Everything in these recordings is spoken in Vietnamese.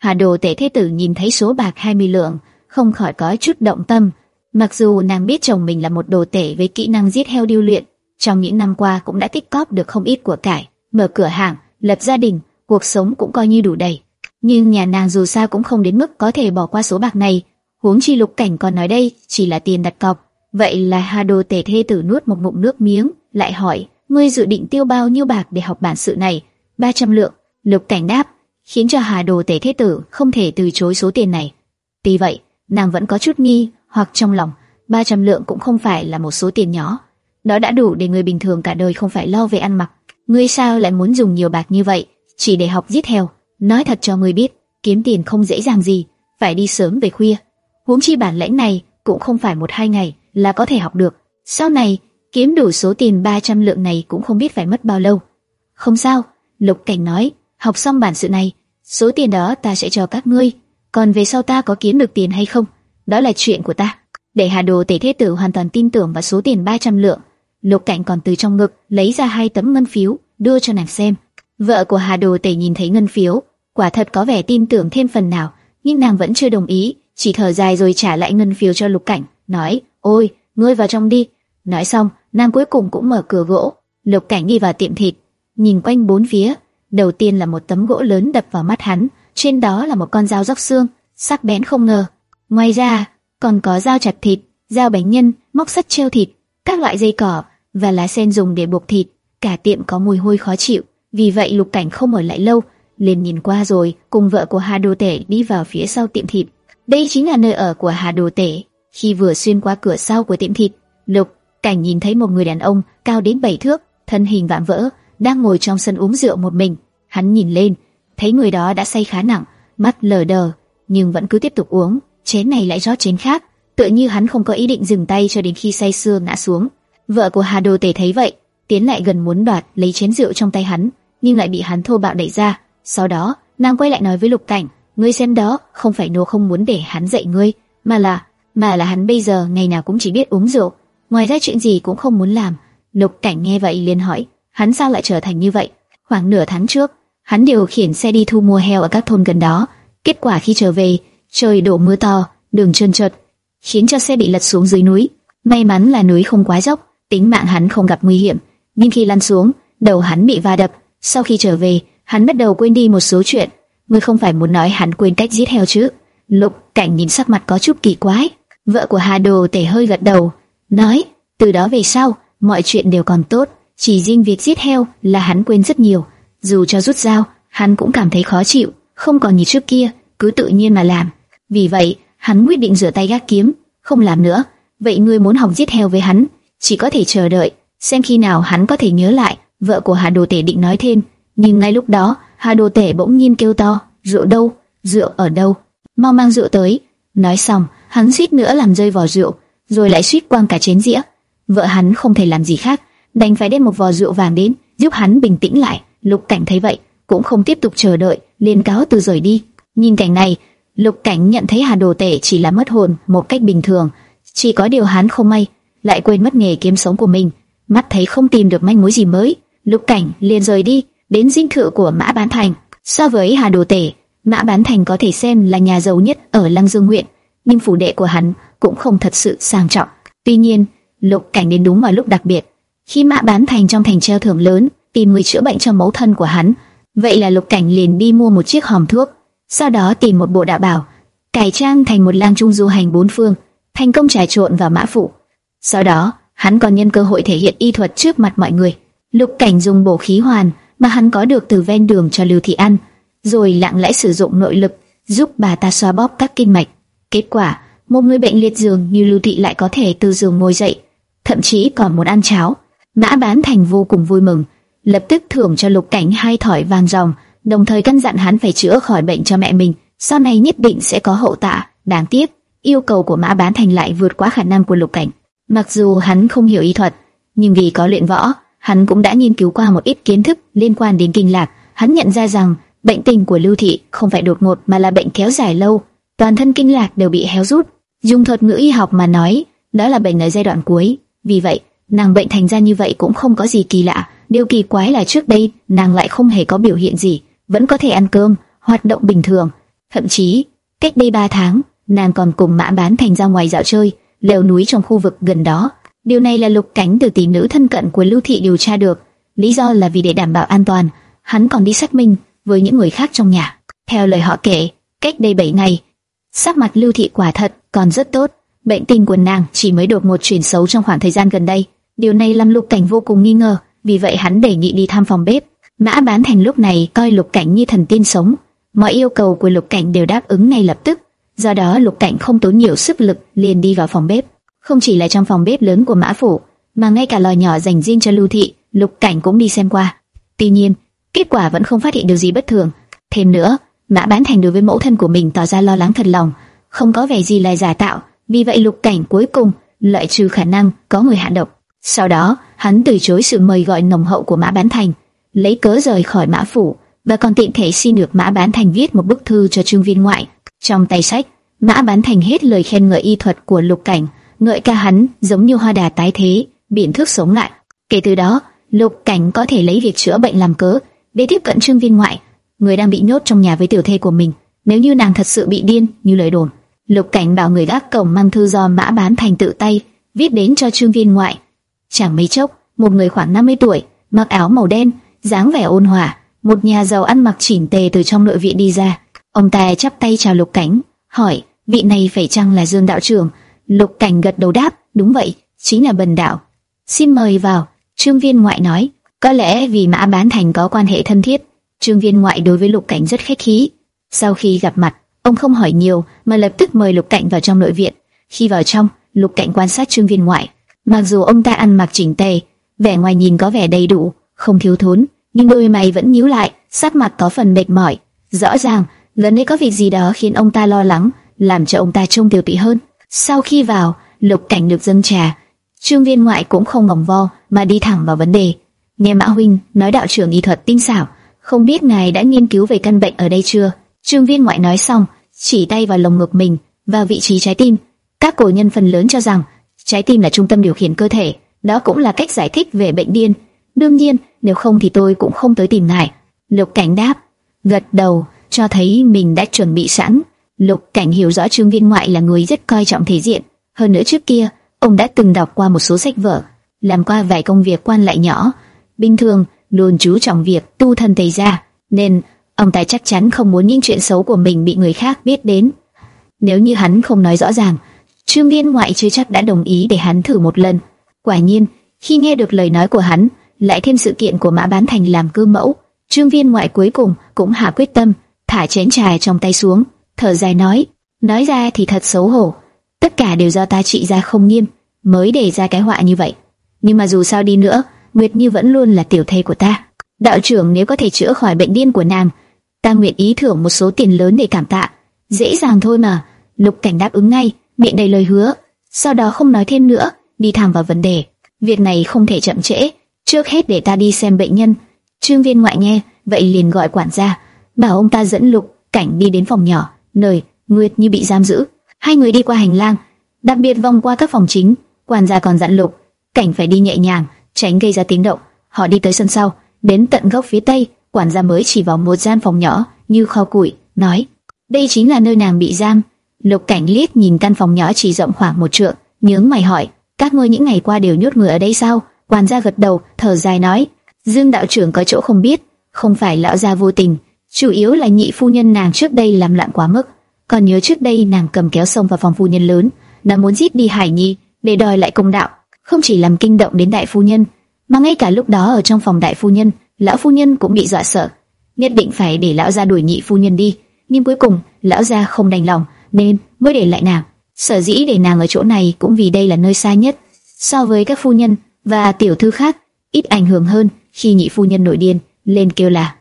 Hà Đồ Tể Thế Tử nhìn thấy số bạc 20 lượng, không khỏi có chút động tâm. Mặc dù nàng biết chồng mình là một đồ tể với kỹ năng giết heo điêu luyện, trong những năm qua cũng đã tích cóp được không ít của cải, mở cửa hàng, lập gia đình, cuộc sống cũng coi như đủ đầy. Nhưng nhà nàng dù sao cũng không đến mức có thể bỏ qua số bạc này, huống chi lục cảnh còn nói đây chỉ là tiền đặt cọc. Vậy là Hà Đồ Tể Thê Tử nuốt một ngụm nước miếng, lại hỏi, ngươi dự định tiêu bao nhiêu bạc để học bản sự này? 300 lượng. Lục cảnh đáp, khiến cho Hà Đồ Tể Thế Tử không thể từ chối số tiền này. Tuy vậy, nàng vẫn có chút nghi, hoặc trong lòng, 300 lượng cũng không phải là một số tiền nhỏ. Đó đã đủ để người bình thường cả đời không phải lo về ăn mặc. Ngươi sao lại muốn dùng nhiều bạc như vậy, chỉ để học giết heo? Nói thật cho ngươi biết, kiếm tiền không dễ dàng gì, phải đi sớm về khuya. Huống chi bản lĩnh này cũng không phải một hai ngày là có thể học được. Sau này, kiếm đủ số tiền 300 lượng này cũng không biết phải mất bao lâu. Không sao, Lục Cảnh nói, học xong bản sự này, số tiền đó ta sẽ cho các ngươi, còn về sau ta có kiếm được tiền hay không, đó là chuyện của ta. Để Hà Đồ Tể Thế Tử hoàn toàn tin tưởng vào số tiền 300 lượng, Lục Cảnh còn từ trong ngực lấy ra hai tấm ngân phiếu đưa cho nàng xem. Vợ của Hà Đồ Tể nhìn thấy ngân phiếu, quả thật có vẻ tin tưởng thêm phần nào, nhưng nàng vẫn chưa đồng ý, chỉ thở dài rồi trả lại ngân phiếu cho Lục Cảnh, nói: "Ôi, ngươi vào trong đi." Nói xong, nàng cuối cùng cũng mở cửa gỗ. Lục Cảnh đi vào tiệm thịt, nhìn quanh bốn phía, đầu tiên là một tấm gỗ lớn đập vào mắt hắn, trên đó là một con dao róc xương, sắc bén không ngờ. Ngoài ra, còn có dao chặt thịt, dao bánh nhân, móc sắt treo thịt, các loại dây cỏ và lá sen dùng để buộc thịt. Cả tiệm có mùi hôi khó chịu, vì vậy Lục Cảnh không ở lại lâu, liền nhìn qua rồi, cùng vợ của Hà Đồ Tể đi vào phía sau tiệm thịt. Đây chính là nơi ở của Hà Đồ Tể. Khi vừa xuyên qua cửa sau của tiệm thịt, Lục Cảnh nhìn thấy một người đàn ông cao đến bảy thước, thân hình vạm vỡ, đang ngồi trong sân uống rượu một mình. Hắn nhìn lên, thấy người đó đã say khá nặng, mắt lờ đờ, nhưng vẫn cứ tiếp tục uống. Chén này lại rót chén khác, tựa như hắn không có ý định dừng tay cho đến khi say sưa ngã xuống. Vợ của Hà Đồ Tề thấy vậy, tiến lại gần muốn đoạt lấy chén rượu trong tay hắn, nhưng lại bị hắn thô bạo đẩy ra. Sau đó, nàng quay lại nói với Lục Cảnh, ngươi xem đó, không phải nô không muốn để hắn dạy ngươi, mà là, mà là hắn bây giờ ngày nào cũng chỉ biết uống rượu, ngoài ra chuyện gì cũng không muốn làm. Lục Cảnh nghe vậy liền hỏi, hắn sao lại trở thành như vậy? Khoảng nửa tháng trước, hắn điều khiển xe đi thu mua heo ở các thôn gần đó. Kết quả khi trở về, trời đổ mưa to, đường trơn trượt, khiến cho xe bị lật xuống dưới núi. May mắn là núi không quá dốc, tính mạng hắn không gặp nguy hiểm. Nhưng khi lăn xuống, đầu hắn bị va đập. Sau khi trở về, hắn bắt đầu quên đi một số chuyện. Ngươi không phải muốn nói hắn quên cách giết heo chứ? Lục Cảnh nhìn sắc mặt có chút kỳ quái. Vợ của Hà Đồ tể hơi gật đầu, nói: từ đó về sau, mọi chuyện đều còn tốt. Chỉ riêng việc giết heo là hắn quên rất nhiều. Dù cho rút dao, hắn cũng cảm thấy khó chịu, không còn như trước kia, cứ tự nhiên mà làm. Vì vậy, hắn quyết định rửa tay gác kiếm, không làm nữa. Vậy ngươi muốn học giết heo với hắn, chỉ có thể chờ đợi, xem khi nào hắn có thể nhớ lại. Vợ của Hà Đồ Tể định nói thêm, nhưng ngay lúc đó, Hà Đồ Tể bỗng nhiên kêu to, rượu đâu, rượu ở đâu, mau mang rượu tới. Nói xong, hắn suýt nữa làm rơi vò rượu, rồi lại suýt quăng cả chén dĩa. Vợ hắn không thể làm gì khác, đành phải đem một vò rượu vàng đến, giúp hắn bình tĩnh lại. Lục Cảnh thấy vậy, cũng không tiếp tục chờ đợi, liền cáo từ rời đi. Nhìn cảnh này, Lục Cảnh nhận thấy Hà Đồ Tể chỉ là mất hồn một cách bình thường, chỉ có điều hắn không may, lại quên mất nghề kiếm sống của mình. Mắt thấy không tìm được manh mối gì mới, Lục Cảnh liền rời đi, đến dinh thự của Mã Bán Thành. So với Hà Đồ Tể, Mã Bán Thành có thể xem là nhà giàu nhất ở Lăng Dương huyện, nhưng phủ đệ của hắn cũng không thật sự sang trọng. Tuy nhiên, Lục Cảnh đến đúng vào lúc đặc biệt, khi Mã Bán Thành trong thành treo thưởng lớn tìm người chữa bệnh cho mẫu thân của hắn, vậy là Lục Cảnh liền đi mua một chiếc hòm thuốc, sau đó tìm một bộ đạo bảo, cải trang thành một lang trung du hành bốn phương, thành công trà trộn vào mã phủ. Sau đó, hắn còn nhân cơ hội thể hiện y thuật trước mặt mọi người. Lục Cảnh dùng bổ khí hoàn mà hắn có được từ ven đường cho Lưu Thị ăn, rồi lặng lẽ sử dụng nội lực giúp bà ta xoa bóp các kinh mạch. Kết quả, một người bệnh liệt giường như Lưu Thị lại có thể từ giường ngồi dậy, thậm chí còn muốn ăn cháo. Mã Bán Thành vô cùng vui mừng, lập tức thưởng cho Lục Cảnh hai thỏi vàng ròng, đồng thời căn dặn hắn phải chữa khỏi bệnh cho mẹ mình, sau này nhất định sẽ có hậu tạ. Đáng tiếc, yêu cầu của Mã Bán Thành lại vượt quá khả năng của Lục Cảnh. Mặc dù hắn không hiểu y thuật, nhưng vì có luyện võ, hắn cũng đã nghiên cứu qua một ít kiến thức liên quan đến kinh lạc. Hắn nhận ra rằng bệnh tình của Lưu Thị không phải đột ngột mà là bệnh kéo dài lâu, toàn thân kinh lạc đều bị héo rút. Dùng thuật ngữ y học mà nói, đó là bệnh ở giai đoạn cuối. Vì vậy, nàng bệnh thành ra như vậy cũng không có gì kỳ lạ. Điều kỳ quái là trước đây nàng lại không hề có biểu hiện gì, vẫn có thể ăn cơm, hoạt động bình thường. Thậm chí, cách đây 3 tháng, nàng còn cùng Mã Bán Thành ra ngoài dạo chơi, leo núi trong khu vực gần đó. Điều này là Lục Cảnh từ tỷ nữ thân cận của Lưu Thị điều tra được, lý do là vì để đảm bảo an toàn, hắn còn đi xác minh với những người khác trong nhà. Theo lời họ kể, cách đây 7 ngày, sắc mặt Lưu Thị quả thật còn rất tốt, bệnh tình của nàng chỉ mới đột một chuyển xấu trong khoảng thời gian gần đây. Điều này làm Lục Cảnh vô cùng nghi ngờ, vì vậy hắn đề nghị đi thăm phòng bếp. Mã Bán Thành lúc này coi Lục Cảnh như thần tiên sống, mọi yêu cầu của Lục Cảnh đều đáp ứng ngay lập tức. Do đó Lục Cảnh không tốn nhiều sức lực liền đi vào phòng bếp. Không chỉ là trong phòng bếp lớn của Mã phủ, mà ngay cả lò nhỏ dành riêng cho Lưu thị, Lục Cảnh cũng đi xem qua. Tuy nhiên, kết quả vẫn không phát hiện điều gì bất thường. Thêm nữa, Mã Bán Thành đối với mẫu thân của mình tỏ ra lo lắng thật lòng, không có vẻ gì là giả tạo. Vì vậy Lục Cảnh cuối cùng loại trừ khả năng có người hạ độc. Sau đó, hắn từ chối sự mời gọi nồng hậu của Mã Bán Thành, lấy cớ rời khỏi Mã phủ và còn tiện thể xin được Mã Bán Thành viết một bức thư cho Trương Viên ngoại. Trong tay sách, Mã Bán Thành hết lời khen ngợi y thuật của Lục Cảnh, ngợi ca hắn giống như hoa đà tái thế, biện thức sống lại. Kể từ đó, Lục Cảnh có thể lấy việc chữa bệnh làm cớ để tiếp cận Trương Viên ngoại, người đang bị nhốt trong nhà với tiểu thê của mình. Nếu như nàng thật sự bị điên như lời đồn, Lục Cảnh bảo người gác cổng mang thư do Mã Bán Thành tự tay viết đến cho Trương Viên ngoại. Chẳng mấy chốc, một người khoảng 50 tuổi, mặc áo màu đen, dáng vẻ ôn hòa, một nhà giàu ăn mặc chỉnh tề từ trong nội viện đi ra. Ông ta chắp tay chào Lục Cảnh, hỏi: "Vị này phải chăng là Dương đạo trưởng?" Lục Cảnh gật đầu đáp: "Đúng vậy, chính là Bần đạo." "Xin mời vào." Trương Viên ngoại nói. Có lẽ vì Mã Bán Thành có quan hệ thân thiết, Trương Viên ngoại đối với Lục Cảnh rất khách khí. Sau khi gặp mặt, ông không hỏi nhiều mà lập tức mời Lục Cảnh vào trong nội viện. Khi vào trong, Lục Cảnh quan sát Trương Viên ngoại. Mặc dù ông ta ăn mặc chỉnh tề, vẻ ngoài nhìn có vẻ đầy đủ, không thiếu thốn, nhưng đôi mày vẫn nhíu lại, sắc mặt có phần mệt mỏi. Rõ ràng, lần ấy có việc gì đó khiến ông ta lo lắng, làm cho ông ta trông tiêu tụy hơn. Sau khi vào, Lục Cảnh được dâng trà, Trương Viên ngoại cũng không ngỏng vo mà đi thẳng vào vấn đề. Nghe Mã huynh nói đạo trưởng y thuật tinh xảo, không biết ngài đã nghiên cứu về căn bệnh ở đây chưa? Trương Viên ngoại nói xong, chỉ tay vào lồng ngực mình, vào vị trí trái tim. Các cổ nhân phần lớn cho rằng trái tim là trung tâm điều khiển cơ thể, đó cũng là cách giải thích về bệnh điên. Đương nhiên, nếu không thì tôi cũng không tới tìm ngài. Lục Cảnh đáp, gật đầu, cho thấy mình đã chuẩn bị sẵn. Lục Cảnh hiểu rõ Trương Viên ngoại là người rất coi trọng thể diện, hơn nữa trước kia, ông đã từng đọc qua một số sách vở, làm qua vài công việc quan lại nhỏ, bình thường luôn chú trọng việc tu thân tây gia, nên ông ta chắc chắn không muốn những chuyện xấu của mình bị người khác biết đến. Nếu như hắn không nói rõ ràng, Trương Viên ngoại chưa chắc đã đồng ý để hắn thử một lần. Quả nhiên, khi nghe được lời nói của hắn, lại thêm sự kiện của Mã Bán Thành làm cơ mẫu, Trương Viên ngoại cuối cùng cũng hạ quyết tâm, thả chén trà trong tay xuống, thở dài nói, nói ra thì thật xấu hổ, tất cả đều do ta trị ra không nghiêm, mới để ra cái họa như vậy. Nhưng mà dù sao đi nữa, Nguyệt Như vẫn luôn là tiểu thê của ta. Đạo trưởng nếu có thể chữa khỏi bệnh điên của nàng, ta nguyện ý thưởng một số tiền lớn để cảm tạ. Dễ dàng thôi mà. Lục Cảnh đáp ứng ngay, miệng đầy lời hứa. Sau đó không nói thêm nữa, đi thẳng vào vấn đề. Việc này không thể chậm trễ. Trước hết để ta đi xem bệnh nhân. Trương Viên ngoại nghe, vậy liền gọi quản gia, bảo ông ta dẫn Lục Cảnh đi đến phòng nhỏ, nơi Nguyệt Như bị giam giữ. Hai người đi qua hành lang, đặc biệt vòng qua các phòng chính. Quản gia còn dặn Lục Cảnh phải đi nhẹ nhàng tránh gây ra tiếng động. Họ đi tới sân sau, đến tận góc phía tây, quản gia mới chỉ vào một gian phòng nhỏ như kho củi, nói: đây chính là nơi nàng bị giam. Lục Cảnh liếc nhìn căn phòng nhỏ chỉ rộng khoảng một trượng, nhướng mày hỏi: các ngươi những ngày qua đều nhốt người ở đây sao? Quản gia gật đầu, thở dài nói: Dương đạo trưởng có chỗ không biết, không phải lão gia vô tình, chủ yếu là nhị phu nhân nàng trước đây làm loạn quá mức. Còn nhớ trước đây nàng cầm kéo xông vào phòng phu nhân lớn, nàng muốn giết đi Hải Nhi để đòi lại công đạo không chỉ làm kinh động đến đại phu nhân, mà ngay cả lúc đó ở trong phòng đại phu nhân, lão phu nhân cũng bị dọa sợ, nhất định phải để lão gia đuổi nhị phu nhân đi, nhưng cuối cùng lão gia không đành lòng, nên mới để lại nàng. Sở dĩ để nàng ở chỗ này cũng vì đây là nơi xa nhất so với các phu nhân và tiểu thư khác, ít ảnh hưởng hơn khi nhị phu nhân nổi điên lên kêu là.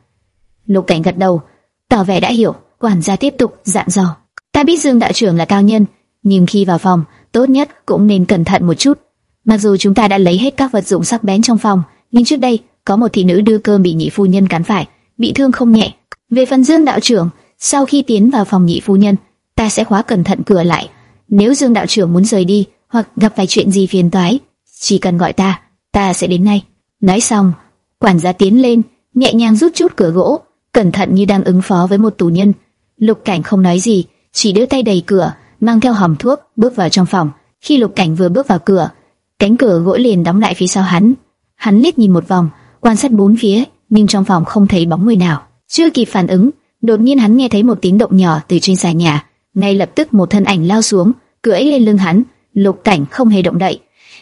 Lục Cảnh gật đầu, tỏ vẻ đã hiểu, quản gia tiếp tục dặn dò. Ta biết Dương đạo trưởng là cao nhân, nhưng khi vào phòng, tốt nhất cũng nên cẩn thận một chút. Mặc dù chúng ta đã lấy hết các vật dụng sắc bén trong phòng, nhưng trước đây có một thị nữ đưa cơm bị nhị phu nhân cắn phải, bị thương không nhẹ. Về phần Dương đạo trưởng, sau khi tiến vào phòng nhị phu nhân, ta sẽ khóa cẩn thận cửa lại. Nếu Dương đạo trưởng muốn rời đi hoặc gặp phải chuyện gì phiền toái, chỉ cần gọi ta, ta sẽ đến ngay. Nói xong, quản gia tiến lên, nhẹ nhàng rút chút cửa gỗ, cẩn thận như đang ứng phó với một tù nhân. Lục Cảnh không nói gì, chỉ đưa tay đẩy cửa, mang theo hòm thuốc, bước vào trong phòng. Khi Lục Cảnh vừa bước vào cửa, cánh cửa gỗ liền đóng lại phía sau hắn. Hắn liếc nhìn một vòng, quan sát bốn phía, nhưng trong phòng không thấy bóng người nào. Chưa kịp phản ứng, đột nhiên hắn nghe thấy một tiếng động nhỏ từ trên xà nhà, ngay lập tức một thân ảnh lao xuống, cưỡi lên lưng hắn. Lục Cảnh không hề động đậy,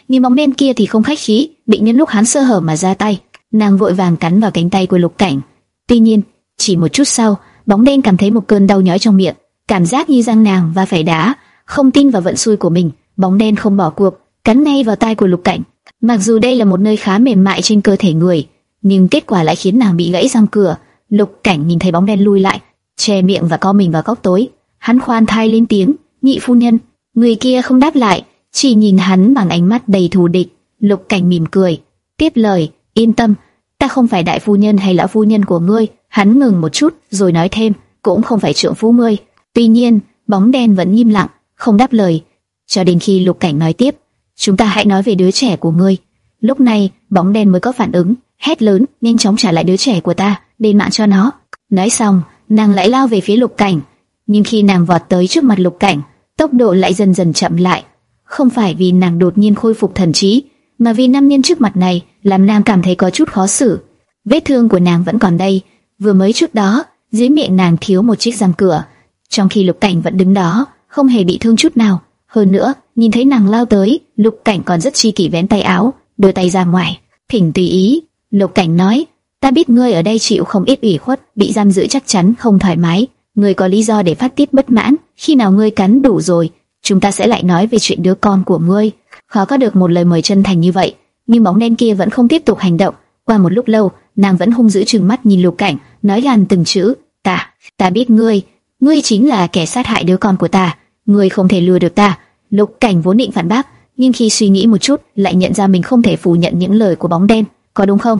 Nhìn bóng đen kia thì không khách khí, định nhân lúc hắn sơ hở mà ra tay. Nàng vội vàng cắn vào cánh tay của Lục Cảnh. Tuy nhiên, chỉ một chút sau, bóng đen cảm thấy một cơn đau nhói trong miệng, cảm giác như răng nàng và phải đá, không tin vào vận xui của mình, bóng đen không bỏ cuộc, cắn ngay vào tai của Lục Cảnh. Mặc dù đây là một nơi khá mềm mại trên cơ thể người, nhưng kết quả lại khiến nàng bị gãy răng cửa. Lục Cảnh nhìn thấy bóng đen lui lại, che miệng và co mình vào góc tối. Hắn khoan thai lên tiếng, "Nhị phu nhân." Người kia không đáp lại, chỉ nhìn hắn bằng ánh mắt đầy thù địch. Lục Cảnh mỉm cười, tiếp lời, "Yên tâm, ta không phải đại phu nhân hay lão phu nhân của ngươi." Hắn ngừng một chút, rồi nói thêm, "Cũng không phải trưởng phu ngươi." Tuy nhiên, bóng đen vẫn im lặng, không đáp lời, cho đến khi Lục Cảnh nói tiếp, "Chúng ta hãy nói về đứa trẻ của ngươi." Lúc này, bóng đen mới có phản ứng, hét lớn, nhanh chóng trả lại đứa trẻ của ta, đền mạng cho nó. Nói xong, nàng lại lao về phía Lục Cảnh, nhưng khi nàng vọt tới trước mặt Lục Cảnh, tốc độ lại dần dần chậm lại. Không phải vì nàng đột nhiên khôi phục thần trí, mà vì nam nhân trước mặt này làm nàng cảm thấy có chút khó xử. Vết thương của nàng vẫn còn đây, vừa mới trước đó, dưới miệng nàng thiếu một chiếc răng cửa, trong khi Lục Cảnh vẫn đứng đó, không hề bị thương chút nào. Hơn nữa, nhìn thấy nàng lao tới, Lục Cảnh còn rất chi kỷ vén tay áo, đưa tay ra ngoài, thỉnh tùy ý. Lục Cảnh nói, ta biết ngươi ở đây chịu không ít ủy khuất, bị giam giữ chắc chắn không thoải mái, ngươi có lý do để phát tiết bất mãn. Khi nào ngươi cắn đủ rồi, chúng ta sẽ lại nói về chuyện đứa con của ngươi. Khó có được một lời mời chân thành như vậy, nhưng bóng đen kia vẫn không tiếp tục hành động. Qua một lúc lâu, nàng vẫn hung dữ trừng mắt nhìn Lục Cảnh, nói gàn từng chữ, ta, ta biết ngươi, ngươi chính là kẻ sát hại đứa con của ta, ngươi không thể lừa được ta. Lục Cảnh vốn định phản bác, nhưng khi suy nghĩ một chút, lại nhận ra mình không thể phủ nhận những lời của bóng đen, có đúng không?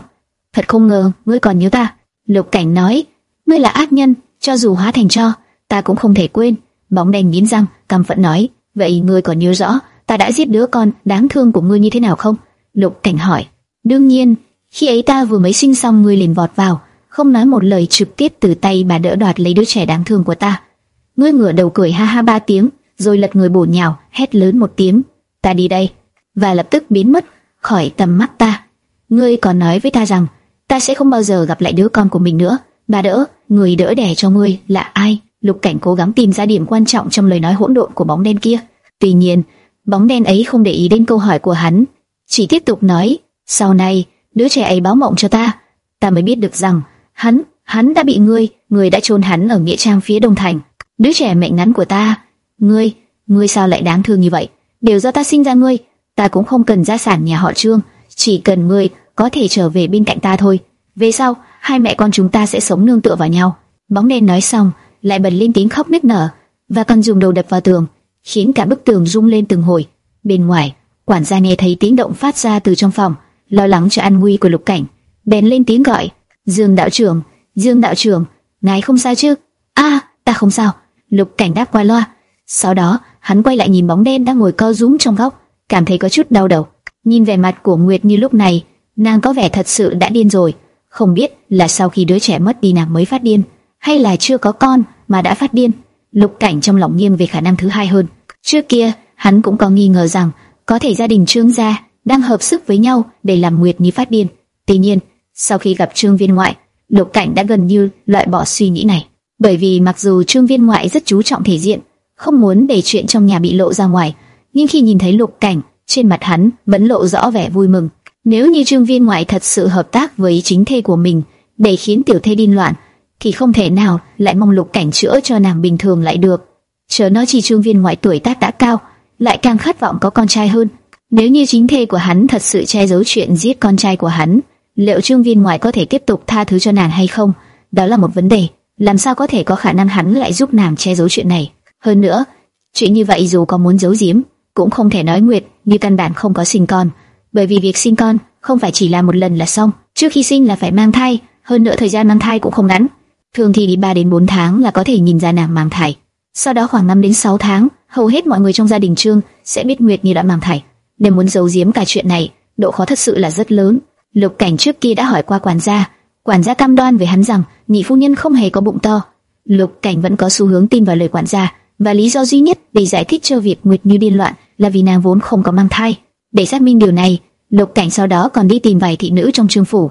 Thật không ngờ, ngươi còn nhớ ta. Lục Cảnh nói, ngươi là ác nhân, cho dù hóa thành cho, ta cũng không thể quên. Bóng đèn nghiến răng, căm phẫn nói, vậy ngươi còn nhớ rõ ta đã giết đứa con đáng thương của ngươi như thế nào không? Lục Cảnh hỏi. Đương nhiên, khi ấy ta vừa mới sinh xong ngươi liền vọt vào, không nói một lời trực tiếp từ tay bà đỡ đoạt lấy đứa trẻ đáng thương của ta. Ngươi ngửa đầu cười ha ha ba tiếng, rồi lật người bổ nhào, hét lớn một tiếng, ta đi đây, và lập tức biến mất khỏi tầm mắt ta. Ngươi còn nói với ta rằng ta sẽ không bao giờ gặp lại đứa con của mình nữa. Bà đỡ, người đỡ đẻ cho ngươi là ai? Lục Cảnh cố gắng tìm ra điểm quan trọng trong lời nói hỗn độn của bóng đen kia. Tuy nhiên, bóng đen ấy không để ý đến câu hỏi của hắn, chỉ tiếp tục nói: sau này đứa trẻ ấy báo mộng cho ta, ta mới biết được rằng hắn, hắn đã bị ngươi, ngươi đã chôn hắn ở nghĩa trang phía đông thành. Đứa trẻ mệnh ngắn của ta, ngươi, ngươi sao lại đáng thương như vậy? Đều do ta sinh ra ngươi, ta cũng không cần gia sản nhà họ Trương, chỉ cần ngươi có thể trở về bên cạnh ta thôi. Về sau, hai mẹ con chúng ta sẽ sống nương tựa vào nhau. Bóng đen nói xong, lại bật lên tiếng khóc nức nở, và còn dùng đầu đập vào tường, khiến cả bức tường rung lên từng hồi. Bên ngoài, quản gia nghe thấy tiếng động phát ra từ trong phòng, lo lắng cho an nguy của Lục Cảnh, bèn lên tiếng gọi: "Dương đạo trưởng, Dương đạo trưởng, ngài không sao chứ?" "A, ta không sao." Lục Cảnh đáp qua loa. Sau đó, hắn quay lại nhìn bóng đen đang ngồi co rúm trong góc, cảm thấy có chút đau đầu. Nhìn vẻ mặt của Nguyệt như lúc này, nàng có vẻ thật sự đã điên rồi. Không biết là sau khi đứa trẻ mất đi nàng mới phát điên, hay là chưa có con mà đã phát điên. Lục Cảnh trong lòng nghiêng về khả năng thứ hai hơn. Trước kia, hắn cũng có nghi ngờ rằng có thể gia đình Trương gia đang hợp sức với nhau để làm Nguyệt Nhi phát điên. Tuy nhiên, sau khi gặp Trương Viên ngoại, Lục Cảnh đã gần như loại bỏ suy nghĩ này. Bởi vì mặc dù Trương Viên ngoại rất chú trọng thể diện, không muốn để chuyện trong nhà bị lộ ra ngoài, nhưng khi nhìn thấy Lục Cảnh, trên mặt hắn vẫn lộ rõ vẻ vui mừng. Nếu như Trương Viên ngoại thật sự hợp tác với chính thê của mình để khiến tiểu thê điên loạn, thì không thể nào lại mong Lục Cảnh chữa cho nàng bình thường lại được. Chớ nói chỉ Trương Viên ngoại tuổi tác đã cao, lại càng khát vọng có con trai hơn. Nếu như chính thê của hắn thật sự che giấu chuyện giết con trai của hắn, liệu Trương Viên ngoại có thể tiếp tục tha thứ cho nàng hay không? Đó là một vấn đề. Làm sao có thể có khả năng hắn lại giúp nàng che giấu chuyện này? Hơn nữa, chuyện như vậy dù có muốn giấu giếm, cũng không thể nói nguyệt như căn bản không có sinh con, bởi vì việc sinh con không phải chỉ là một lần là xong, trước khi sinh là phải mang thai, hơn nữa thời gian mang thai cũng không ngắn, thường thì đi 3 đến 4 tháng là có thể nhìn ra nàng mang thai. Sau đó khoảng 5 đến 6 tháng, hầu hết mọi người trong gia đình Trương sẽ biết Nguyệt như đã mang thai. Nếu muốn giấu giếm cả chuyện này, độ khó thật sự là rất lớn. Lục Cảnh trước kia đã hỏi qua quản gia, quản gia cam đoan với hắn rằng nhị phu nhân không hề có bụng to. Lục Cảnh vẫn có xu hướng tin vào lời quản gia, và lý do duy nhất để giải thích cho việc Nguyệt Như điên loạn là vì nàng vốn không có mang thai. Để xác minh điều này, Lục Cảnh sau đó còn đi tìm vài thị nữ trong trương phủ,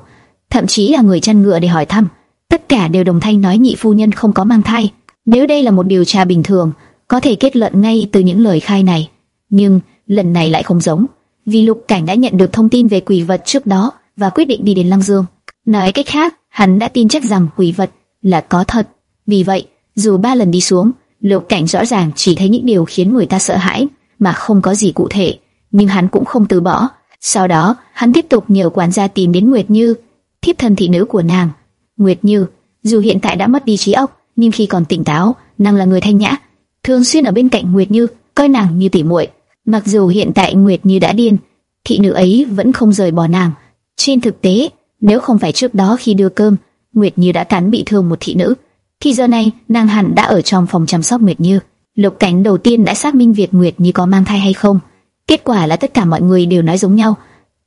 thậm chí là người chăn ngựa để hỏi thăm. Tất cả đều đồng thanh nói nhị phu nhân không có mang thai. Nếu đây là một điều tra bình thường, có thể kết luận ngay từ những lời khai này. Nhưng lần này lại không giống, vì Lục Cảnh đã nhận được thông tin về quỷ vật trước đó và quyết định đi đến Lăng Dương. Nói cách khác, hắn đã tin chắc rằng quỷ vật là có thật. Vì vậy, dù ba lần đi xuống, Lục Cảnh rõ ràng chỉ thấy những điều khiến người ta sợ hãi, mà không có gì cụ thể. Nhưng hắn cũng không từ bỏ. Sau đó, hắn tiếp tục nhờ quản gia tìm đến Nguyệt Như, thiếp thân thị nữ của nàng. Nguyệt Như, dù hiện tại đã mất đi trí óc, nhưng khi còn tỉnh táo, nàng là người thanh nhã, thường xuyên ở bên cạnh Nguyệt Như, coi nàng như tỷ muội. Mặc dù hiện tại Nguyệt Như đã điên, thị nữ ấy vẫn không rời bỏ nàng. Trên thực tế, nếu không phải trước đó khi đưa cơm, Nguyệt Như đã cắn bị thương một thị nữ, thì giờ này nàng hẳn đã ở trong phòng chăm sóc Nguyệt Như. Lục Cảnh đầu tiên đã xác minh việc Nguyệt Như có mang thai hay không. Kết quả là tất cả mọi người đều nói giống nhau,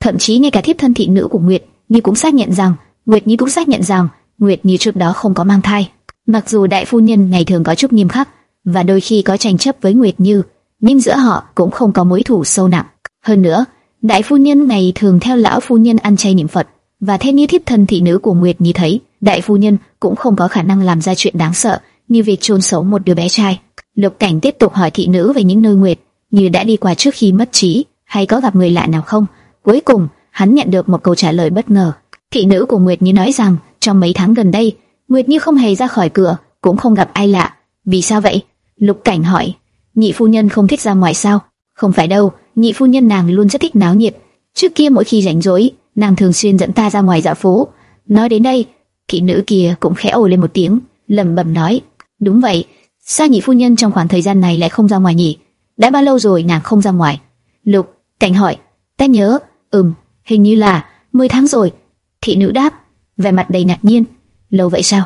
thậm chí ngay cả thiếp thân thị nữ của Nguyệt Nhi cũng xác nhận rằng, Nguyệt Nhi cũng xác nhận rằng Nguyệt Nhi trước đó không có mang thai. Mặc dù đại phu nhân ngày thường có chút nghiêm khắc và đôi khi có tranh chấp với Nguyệt Như, nhưng giữa họ cũng không có mối thù sâu nặng. Hơn nữa, đại phu nhân này thường theo lão phu nhân ăn chay niệm Phật, và theo như thiếp thân thị nữ của Nguyệt Nhi thấy, đại phu nhân cũng không có khả năng làm ra chuyện đáng sợ như việc chôn sống một đứa bé trai. Lục Cảnh tiếp tục hỏi thị nữ về những nơi Nguyệt như đã đi qua trước khi mất trí, hay có gặp người lạ nào không. Cuối cùng, hắn nhận được một câu trả lời bất ngờ. Thị nữ của Nguyệt Như nói rằng trong mấy tháng gần đây, Nguyệt Như không hề ra khỏi cửa, cũng không gặp ai lạ. Vì sao vậy? Lục Cảnh hỏi. Nhị phu nhân không thích ra ngoài sao? Không phải đâu, nhị phu nhân nàng luôn rất thích náo nhiệt. Trước kia mỗi khi rảnh rỗi, nàng thường xuyên dẫn ta ra ngoài dạo phố. Nói đến đây, thị nữ kia cũng khẽ ồ lên một tiếng, lẩm bẩm nói: "Đúng vậy, sao nhị phu nhân trong khoảng thời gian này lại không ra ngoài nhỉ? Đã bao lâu rồi nàng không ra ngoài?" Lục Cảnh hỏi: "Ta nhớ, ừm, hình như là 10 tháng rồi." Thị nữ đáp, vẻ mặt đầy ngạc nhiên: "Lâu vậy sao?"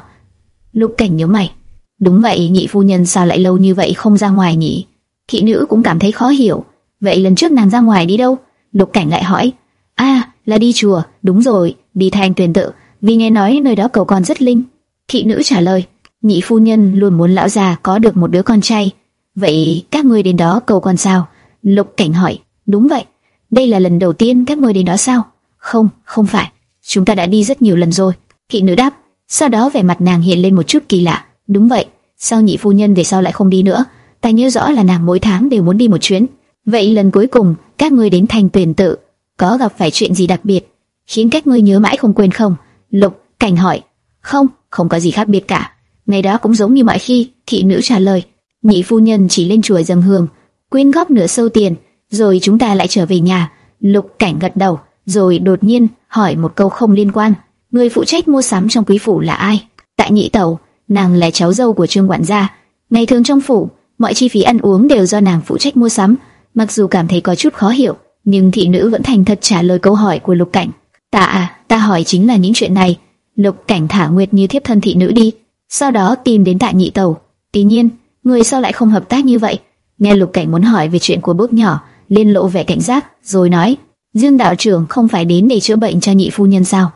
Lục Cảnh nhớ mày: "Đúng vậy, nhị phu nhân sao lại lâu như vậy không ra ngoài nhỉ?" Thị nữ cũng cảm thấy khó hiểu. "Vậy lần trước nàng ra ngoài đi đâu?" Lục Cảnh lại hỏi: "A, là đi chùa, đúng rồi, đi thanh tuyền tự." vì nghe nói nơi đó cầu con rất linh. Thị nữ trả lời, nhị phu nhân luôn muốn lão già có được một đứa con trai. Vậy các ngươi đến đó cầu quan sao? Lục cảnh hỏi, đúng vậy. Đây là lần đầu tiên các ngươi đến đó sao? Không, không phải. Chúng ta đã đi rất nhiều lần rồi. Thị nữ đáp, sau đó vẻ mặt nàng hiện lên một chút kỳ lạ. Đúng vậy, sao nhị phu nhân về sau lại không đi nữa? Ta nhớ rõ là nàng mỗi tháng đều muốn đi một chuyến. Vậy lần cuối cùng các ngươi đến thành tuyển tự, có gặp phải chuyện gì đặc biệt, khiến các ngươi nhớ mãi không quên không? Lục Cảnh hỏi. Không, không có gì khác biệt cả. Ngày đó cũng giống như mọi khi, thị nữ trả lời. Nhị phu nhân chỉ lên chùa dâng hương, quyên góp nửa sâu tiền, rồi chúng ta lại trở về nhà. Lục Cảnh gật đầu, rồi đột nhiên hỏi một câu không liên quan. Người phụ trách mua sắm trong quý phủ là ai? Tại nhị tẩu, nàng là cháu dâu của trương quản gia. Ngày thường trong phủ, mọi chi phí ăn uống đều do nàng phụ trách mua sắm. Mặc dù cảm thấy có chút khó hiểu, nhưng thị nữ vẫn thành thật trả lời câu hỏi của Lục Cảnh. Ta à, ta hỏi chính là những chuyện này. Lục cảnh thả Nguyệt như thiếp thân thị nữ đi, sau đó tìm đến tại nhị tẩu. Tuy nhiên, người sao lại không hợp tác như vậy? Nghe lục cảnh muốn hỏi về chuyện của bước nhỏ, liên lộ vẻ cảnh giác, rồi nói, Dương đạo trưởng không phải đến để chữa bệnh cho nhị phu nhân sao?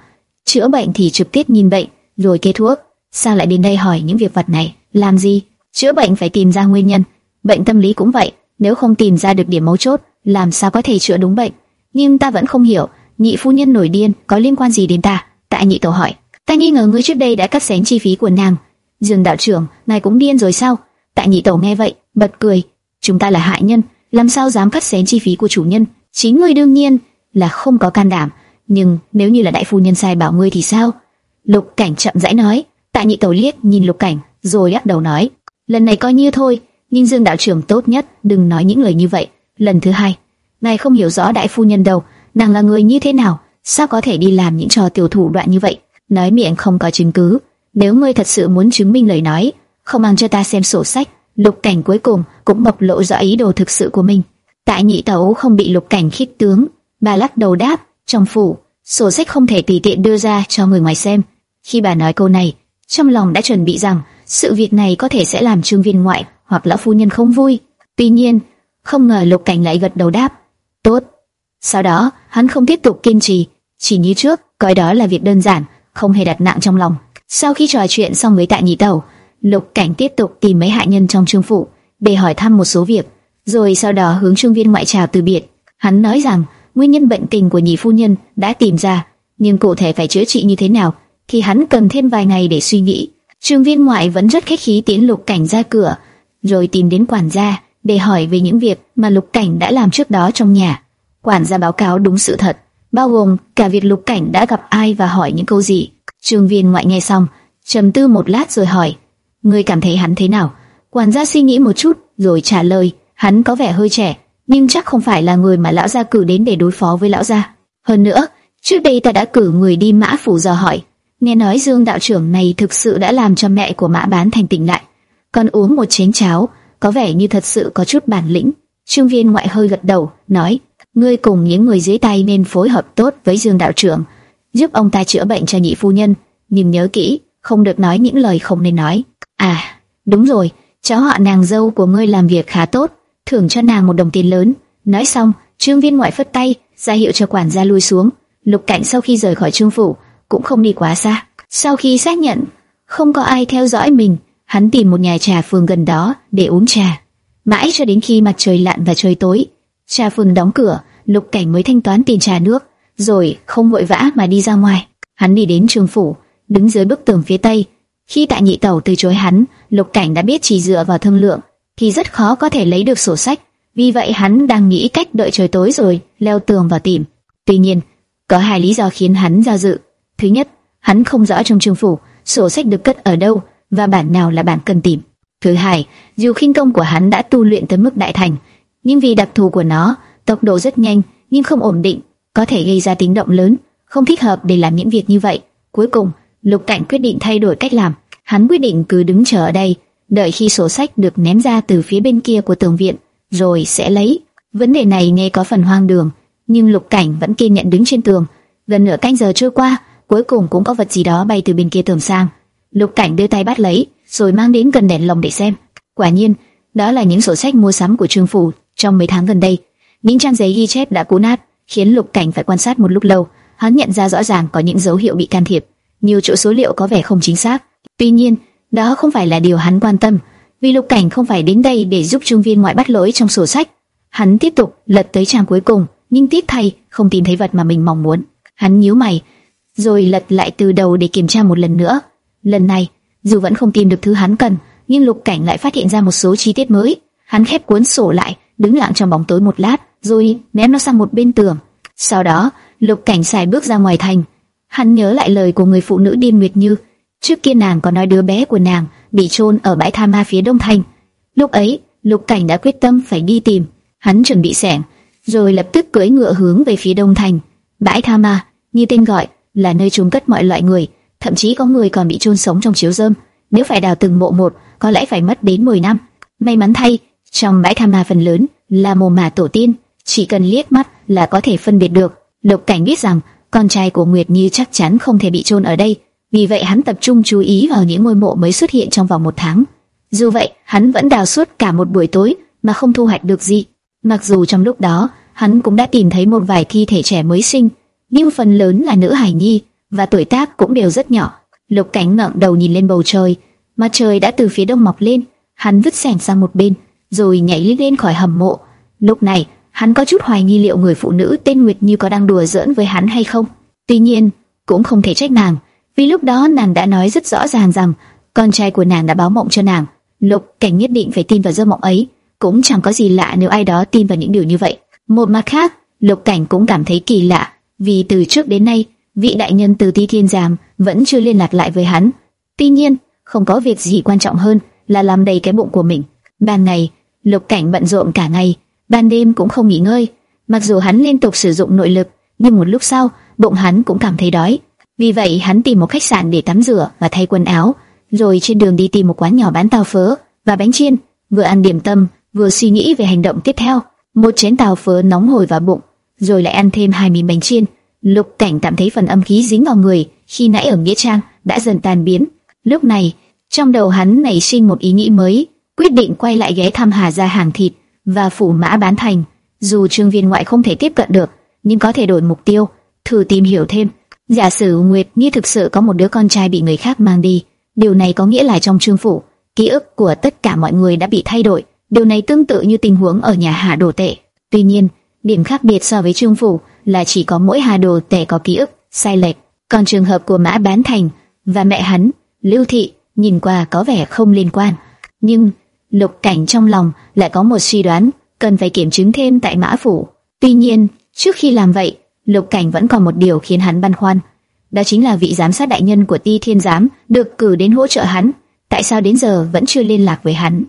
Chữa bệnh thì trực tiếp nhìn bệnh, rồi kê thuốc. Sao lại đến đây hỏi những việc vật này? Làm gì? Chữa bệnh phải tìm ra nguyên nhân. Bệnh tâm lý cũng vậy, nếu không tìm ra được điểm mấu chốt, làm sao có thể chữa đúng bệnh? Nhưng ta vẫn không hiểu, nhị phu nhân nổi điên có liên quan gì đến ta? Tại nhị tổ hỏi, ta nghi ngờ ngươi trước đây đã cắt xén chi phí của nàng. Dương đạo trưởng, ngài cũng điên rồi sao? Tại nhị tẩu nghe vậy, bật cười. Chúng ta là hại nhân, làm sao dám cắt xén chi phí của chủ nhân? Chính ngươi đương nhiên là không có can đảm, nhưng nếu như là đại phu nhân sai bảo ngươi thì sao? Lục Cảnh chậm rãi nói. Tại nhị tẩu liếc nhìn Lục Cảnh, rồi lắc đầu nói, lần này coi như thôi, nhưng Dương đạo trưởng tốt nhất đừng nói những lời như vậy. Lần thứ hai, ngài không hiểu rõ đại phu nhân đâu nàng là người như thế nào, sao có thể đi làm những trò tiểu thủ đoạn như vậy? Nói miệng không có chứng cứ, nếu ngươi thật sự muốn chứng minh lời nói, không mang cho ta xem sổ sách. Lục Cảnh cuối cùng cũng bộc lộ rõ ý đồ thực sự của mình. Tại nhị tẩu không bị Lục Cảnh khích tướng, bà lắc đầu đáp, trong phủ, sổ sách không thể tùy tiện đưa ra cho người ngoài xem. Khi bà nói câu này, trong lòng đã chuẩn bị rằng sự việc này có thể sẽ làm trương viên ngoại hoặc lão phu nhân không vui. Tuy nhiên, không ngờ Lục Cảnh lại gật đầu đáp, tốt. Sau đó, hắn không tiếp tục kiên trì, chỉ như trước, coi đó là việc đơn giản, không hề đặt nặng trong lòng. Sau khi trò chuyện xong với Tạ Nhị Tẩu, Lục Cảnh tiếp tục tìm mấy hạ nhân trong trương phủ để hỏi thăm một số việc, rồi sau đó hướng Trương Viên ngoại chào từ biệt. Hắn nói rằng nguyên nhân bệnh tình của nhị phu nhân đã tìm ra, nhưng cụ thể phải chữa trị như thế nào thì hắn cần thêm vài ngày để suy nghĩ. Trương Viên ngoại vẫn rất khách khí tiến Lục Cảnh ra cửa, rồi tìm đến quản gia để hỏi về những việc mà Lục Cảnh đã làm trước đó trong nhà. Quản gia báo cáo đúng sự thật, bao gồm cả việc Lục Cảnh đã gặp ai và hỏi những câu gì. Trương Viên ngoại nghe xong, trầm tư một lát rồi hỏi: "Ngươi cảm thấy hắn thế nào?" Quản gia suy nghĩ một chút, rồi trả lời: "Hắn có vẻ hơi trẻ, nhưng chắc không phải là người mà lão gia cử đến để đối phó với lão gia. Hơn nữa, trước đây ta đã cử người đi Mã phủ dò hỏi, nghe nói Dương đạo trưởng này thực sự đã làm cho mẹ của Mã Bán thành tỉnh lại, còn uống một chén cháo, có vẻ như thật sự có chút bản lĩnh." Trương Viên ngoại hơi gật đầu, nói: "Ngươi cùng những người dưới tay nên phối hợp tốt với Dương đạo trưởng." giúp ông ta chữa bệnh cho nhị phu nhân, nhưng nhớ kỹ, không được nói những lời không nên nói. À, đúng rồi, cháu họ nàng dâu của ngươi làm việc khá tốt, thưởng cho nàng một đồng tiền lớn. Nói xong, Trương Viên ngoại phất tay, ra hiệu cho quản gia lui xuống. Lục Cảnh sau khi rời khỏi Trương phủ, cũng không đi quá xa. Sau khi xác nhận không có ai theo dõi mình, hắn tìm một nhà trà phường gần đó để uống trà. Mãi cho đến khi mặt trời lặn và trời tối, trà phường đóng cửa, Lục Cảnh mới thanh toán tiền trà nước rồi không vội vã mà đi ra ngoài. Hắn đi đến trường phủ, đứng dưới bức tường phía tây. Khi tại nhị tẩu từ chối hắn, lục cảnh đã biết chỉ dựa vào thương lượng thì rất khó có thể lấy được sổ sách. Vì vậy hắn đang nghĩ cách đợi trời tối rồi leo tường vào tìm. Tuy nhiên, có hai lý do khiến hắn do dự. Thứ nhất, hắn không rõ trong trường phủ sổ sách được cất ở đâu và bản nào là bản cần tìm. Thứ hai, dù khinh công của hắn đã tu luyện tới mức đại thành, nhưng vì đặc thù của nó, tốc độ rất nhanh nhưng không ổn định có thể gây ra tiếng động lớn, không thích hợp để làm những việc như vậy. Cuối cùng, Lục Cảnh quyết định thay đổi cách làm. Hắn quyết định cứ đứng chờ ở đây, đợi khi sổ sách được ném ra từ phía bên kia của tường viện, rồi sẽ lấy. Vấn đề này nghe có phần hoang đường, nhưng Lục Cảnh vẫn kiên nhẫn đứng trên tường. Gần nửa canh giờ trôi qua, cuối cùng cũng có vật gì đó bay từ bên kia tường sang. Lục Cảnh đưa tay bắt lấy, rồi mang đến gần đèn lồng để xem. Quả nhiên, đó là những sổ sách mua sắm của Trương phủ trong mấy tháng gần đây. Những trang giấy ghi chép đã cũ nát, khiến Lục Cảnh phải quan sát một lúc lâu. Hắn nhận ra rõ ràng có những dấu hiệu bị can thiệp, nhiều chỗ số liệu có vẻ không chính xác. Tuy nhiên, đó không phải là điều hắn quan tâm, vì Lục Cảnh không phải đến đây để giúp trung viên ngoại bắt lỗi trong sổ sách. Hắn tiếp tục lật tới trang cuối cùng, nhưng tiếc thay không tìm thấy vật mà mình mong muốn. Hắn nhíu mày, rồi lật lại từ đầu để kiểm tra một lần nữa. Lần này, dù vẫn không tìm được thứ hắn cần, nhưng Lục Cảnh lại phát hiện ra một số chi tiết mới. Hắn khép cuốn sổ lại, đứng lặng trong bóng tối một lát, rồi ném nó sang một bên tường. Sau đó, Lục Cảnh xài bước ra ngoài thành. Hắn nhớ lại lời của người phụ nữ điên nguyệt như, trước kia nàng có nói đứa bé của nàng bị chôn ở bãi tha ma phía đông thành. Lúc ấy, Lục Cảnh đã quyết tâm phải đi tìm. Hắn chuẩn bị sẻng, rồi lập tức cưỡi ngựa hướng về phía đông thành. Bãi tha ma, như tên gọi, là nơi chôn cất mọi loại người, thậm chí có người còn bị chôn sống trong chiếu rơm. Nếu phải đào từng mộ một, có lẽ phải mất đến 10 năm. May mắn thay, trong bãi tha ma phần lớn là mồ mả tổ tiên chỉ cần liếc mắt là có thể phân biệt được. Lục Cảnh biết rằng con trai của Nguyệt Nhi chắc chắn không thể bị chôn ở đây, vì vậy hắn tập trung chú ý vào những ngôi mộ mới xuất hiện trong vòng một tháng. Dù vậy, hắn vẫn đào suốt cả một buổi tối mà không thu hoạch được gì. Mặc dù trong lúc đó, hắn cũng đã tìm thấy một vài thi thể trẻ mới sinh, nhưng phần lớn là nữ hải nhi và tuổi tác cũng đều rất nhỏ. Lục Cảnh ngẩng đầu nhìn lên bầu trời, mặt trời đã từ phía đông mọc lên, hắn vứt xẻng sang một bên, rồi nhảy lên khỏi hầm mộ. Lúc này, Hắn có chút hoài nghi liệu người phụ nữ tên Nguyệt Như có đang đùa giỡn với hắn hay không. Tuy nhiên, cũng không thể trách nàng, vì lúc đó nàng đã nói rất rõ ràng rằng con trai của nàng đã báo mộng cho nàng. Lục Cảnh nhất định phải tin vào giấc mộng ấy, cũng chẳng có gì lạ nếu ai đó tin vào những điều như vậy. Một mặt khác, Lục Cảnh cũng cảm thấy kỳ lạ, vì từ trước đến nay, vị đại nhân từ Ti Thiên Giám vẫn chưa liên lạc lại với hắn. Tuy nhiên, không có việc gì quan trọng hơn là làm đầy cái bụng của mình. Ban ngày, Lục Cảnh bận rộn cả ngày, ban đêm cũng không nghỉ ngơi. Mặc dù hắn liên tục sử dụng nội lực, nhưng một lúc sau, bụng hắn cũng cảm thấy đói. Vì vậy, hắn tìm một khách sạn để tắm rửa và thay quần áo, rồi trên đường đi tìm một quán nhỏ bán tàu phớ và bánh chiên, vừa ăn điểm tâm, vừa suy nghĩ về hành động tiếp theo. Một chén tàu phớ nóng hổi vào bụng, rồi lại ăn thêm hai miếng bánh chiên. Lục Cảnh cảm thấy phần âm khí dính vào người khi nãy ở nghĩa trang đã dần tan biến. Lúc này, trong đầu hắn nảy sinh một ý nghĩ mới, quyết định quay lại ghé thăm Hà gia hàng thịt và phủ mã bán thành. Dù trương viên ngoại không thể tiếp cận được, nhưng có thể đổi mục tiêu, thử tìm hiểu thêm. Giả sử Nguyệt Nhi thực sự có một đứa con trai bị người khác mang đi, điều này có nghĩa là trong trương phủ ký ức của tất cả mọi người đã bị thay đổi. Điều này tương tự như tình huống ở nhà Hà Đồ Tệ. Tuy nhiên, điểm khác biệt so với Trương Phủ là chỉ có mỗi Hà Đồ Tệ có ký ức sai lệch, còn trường hợp của Mã Bán Thành và mẹ hắn, Lưu Thị, nhìn qua có vẻ không liên quan. Nhưng Lục Cảnh trong lòng lại có một suy đoán, cần phải kiểm chứng thêm tại Mã Phủ. Tuy nhiên, trước khi làm vậy, Lục Cảnh vẫn còn một điều khiến hắn băn khoăn. Đó chính là vị giám sát đại nhân của Ti Thiên Giám được cử đến hỗ trợ hắn. Tại sao đến giờ vẫn chưa liên lạc với hắn?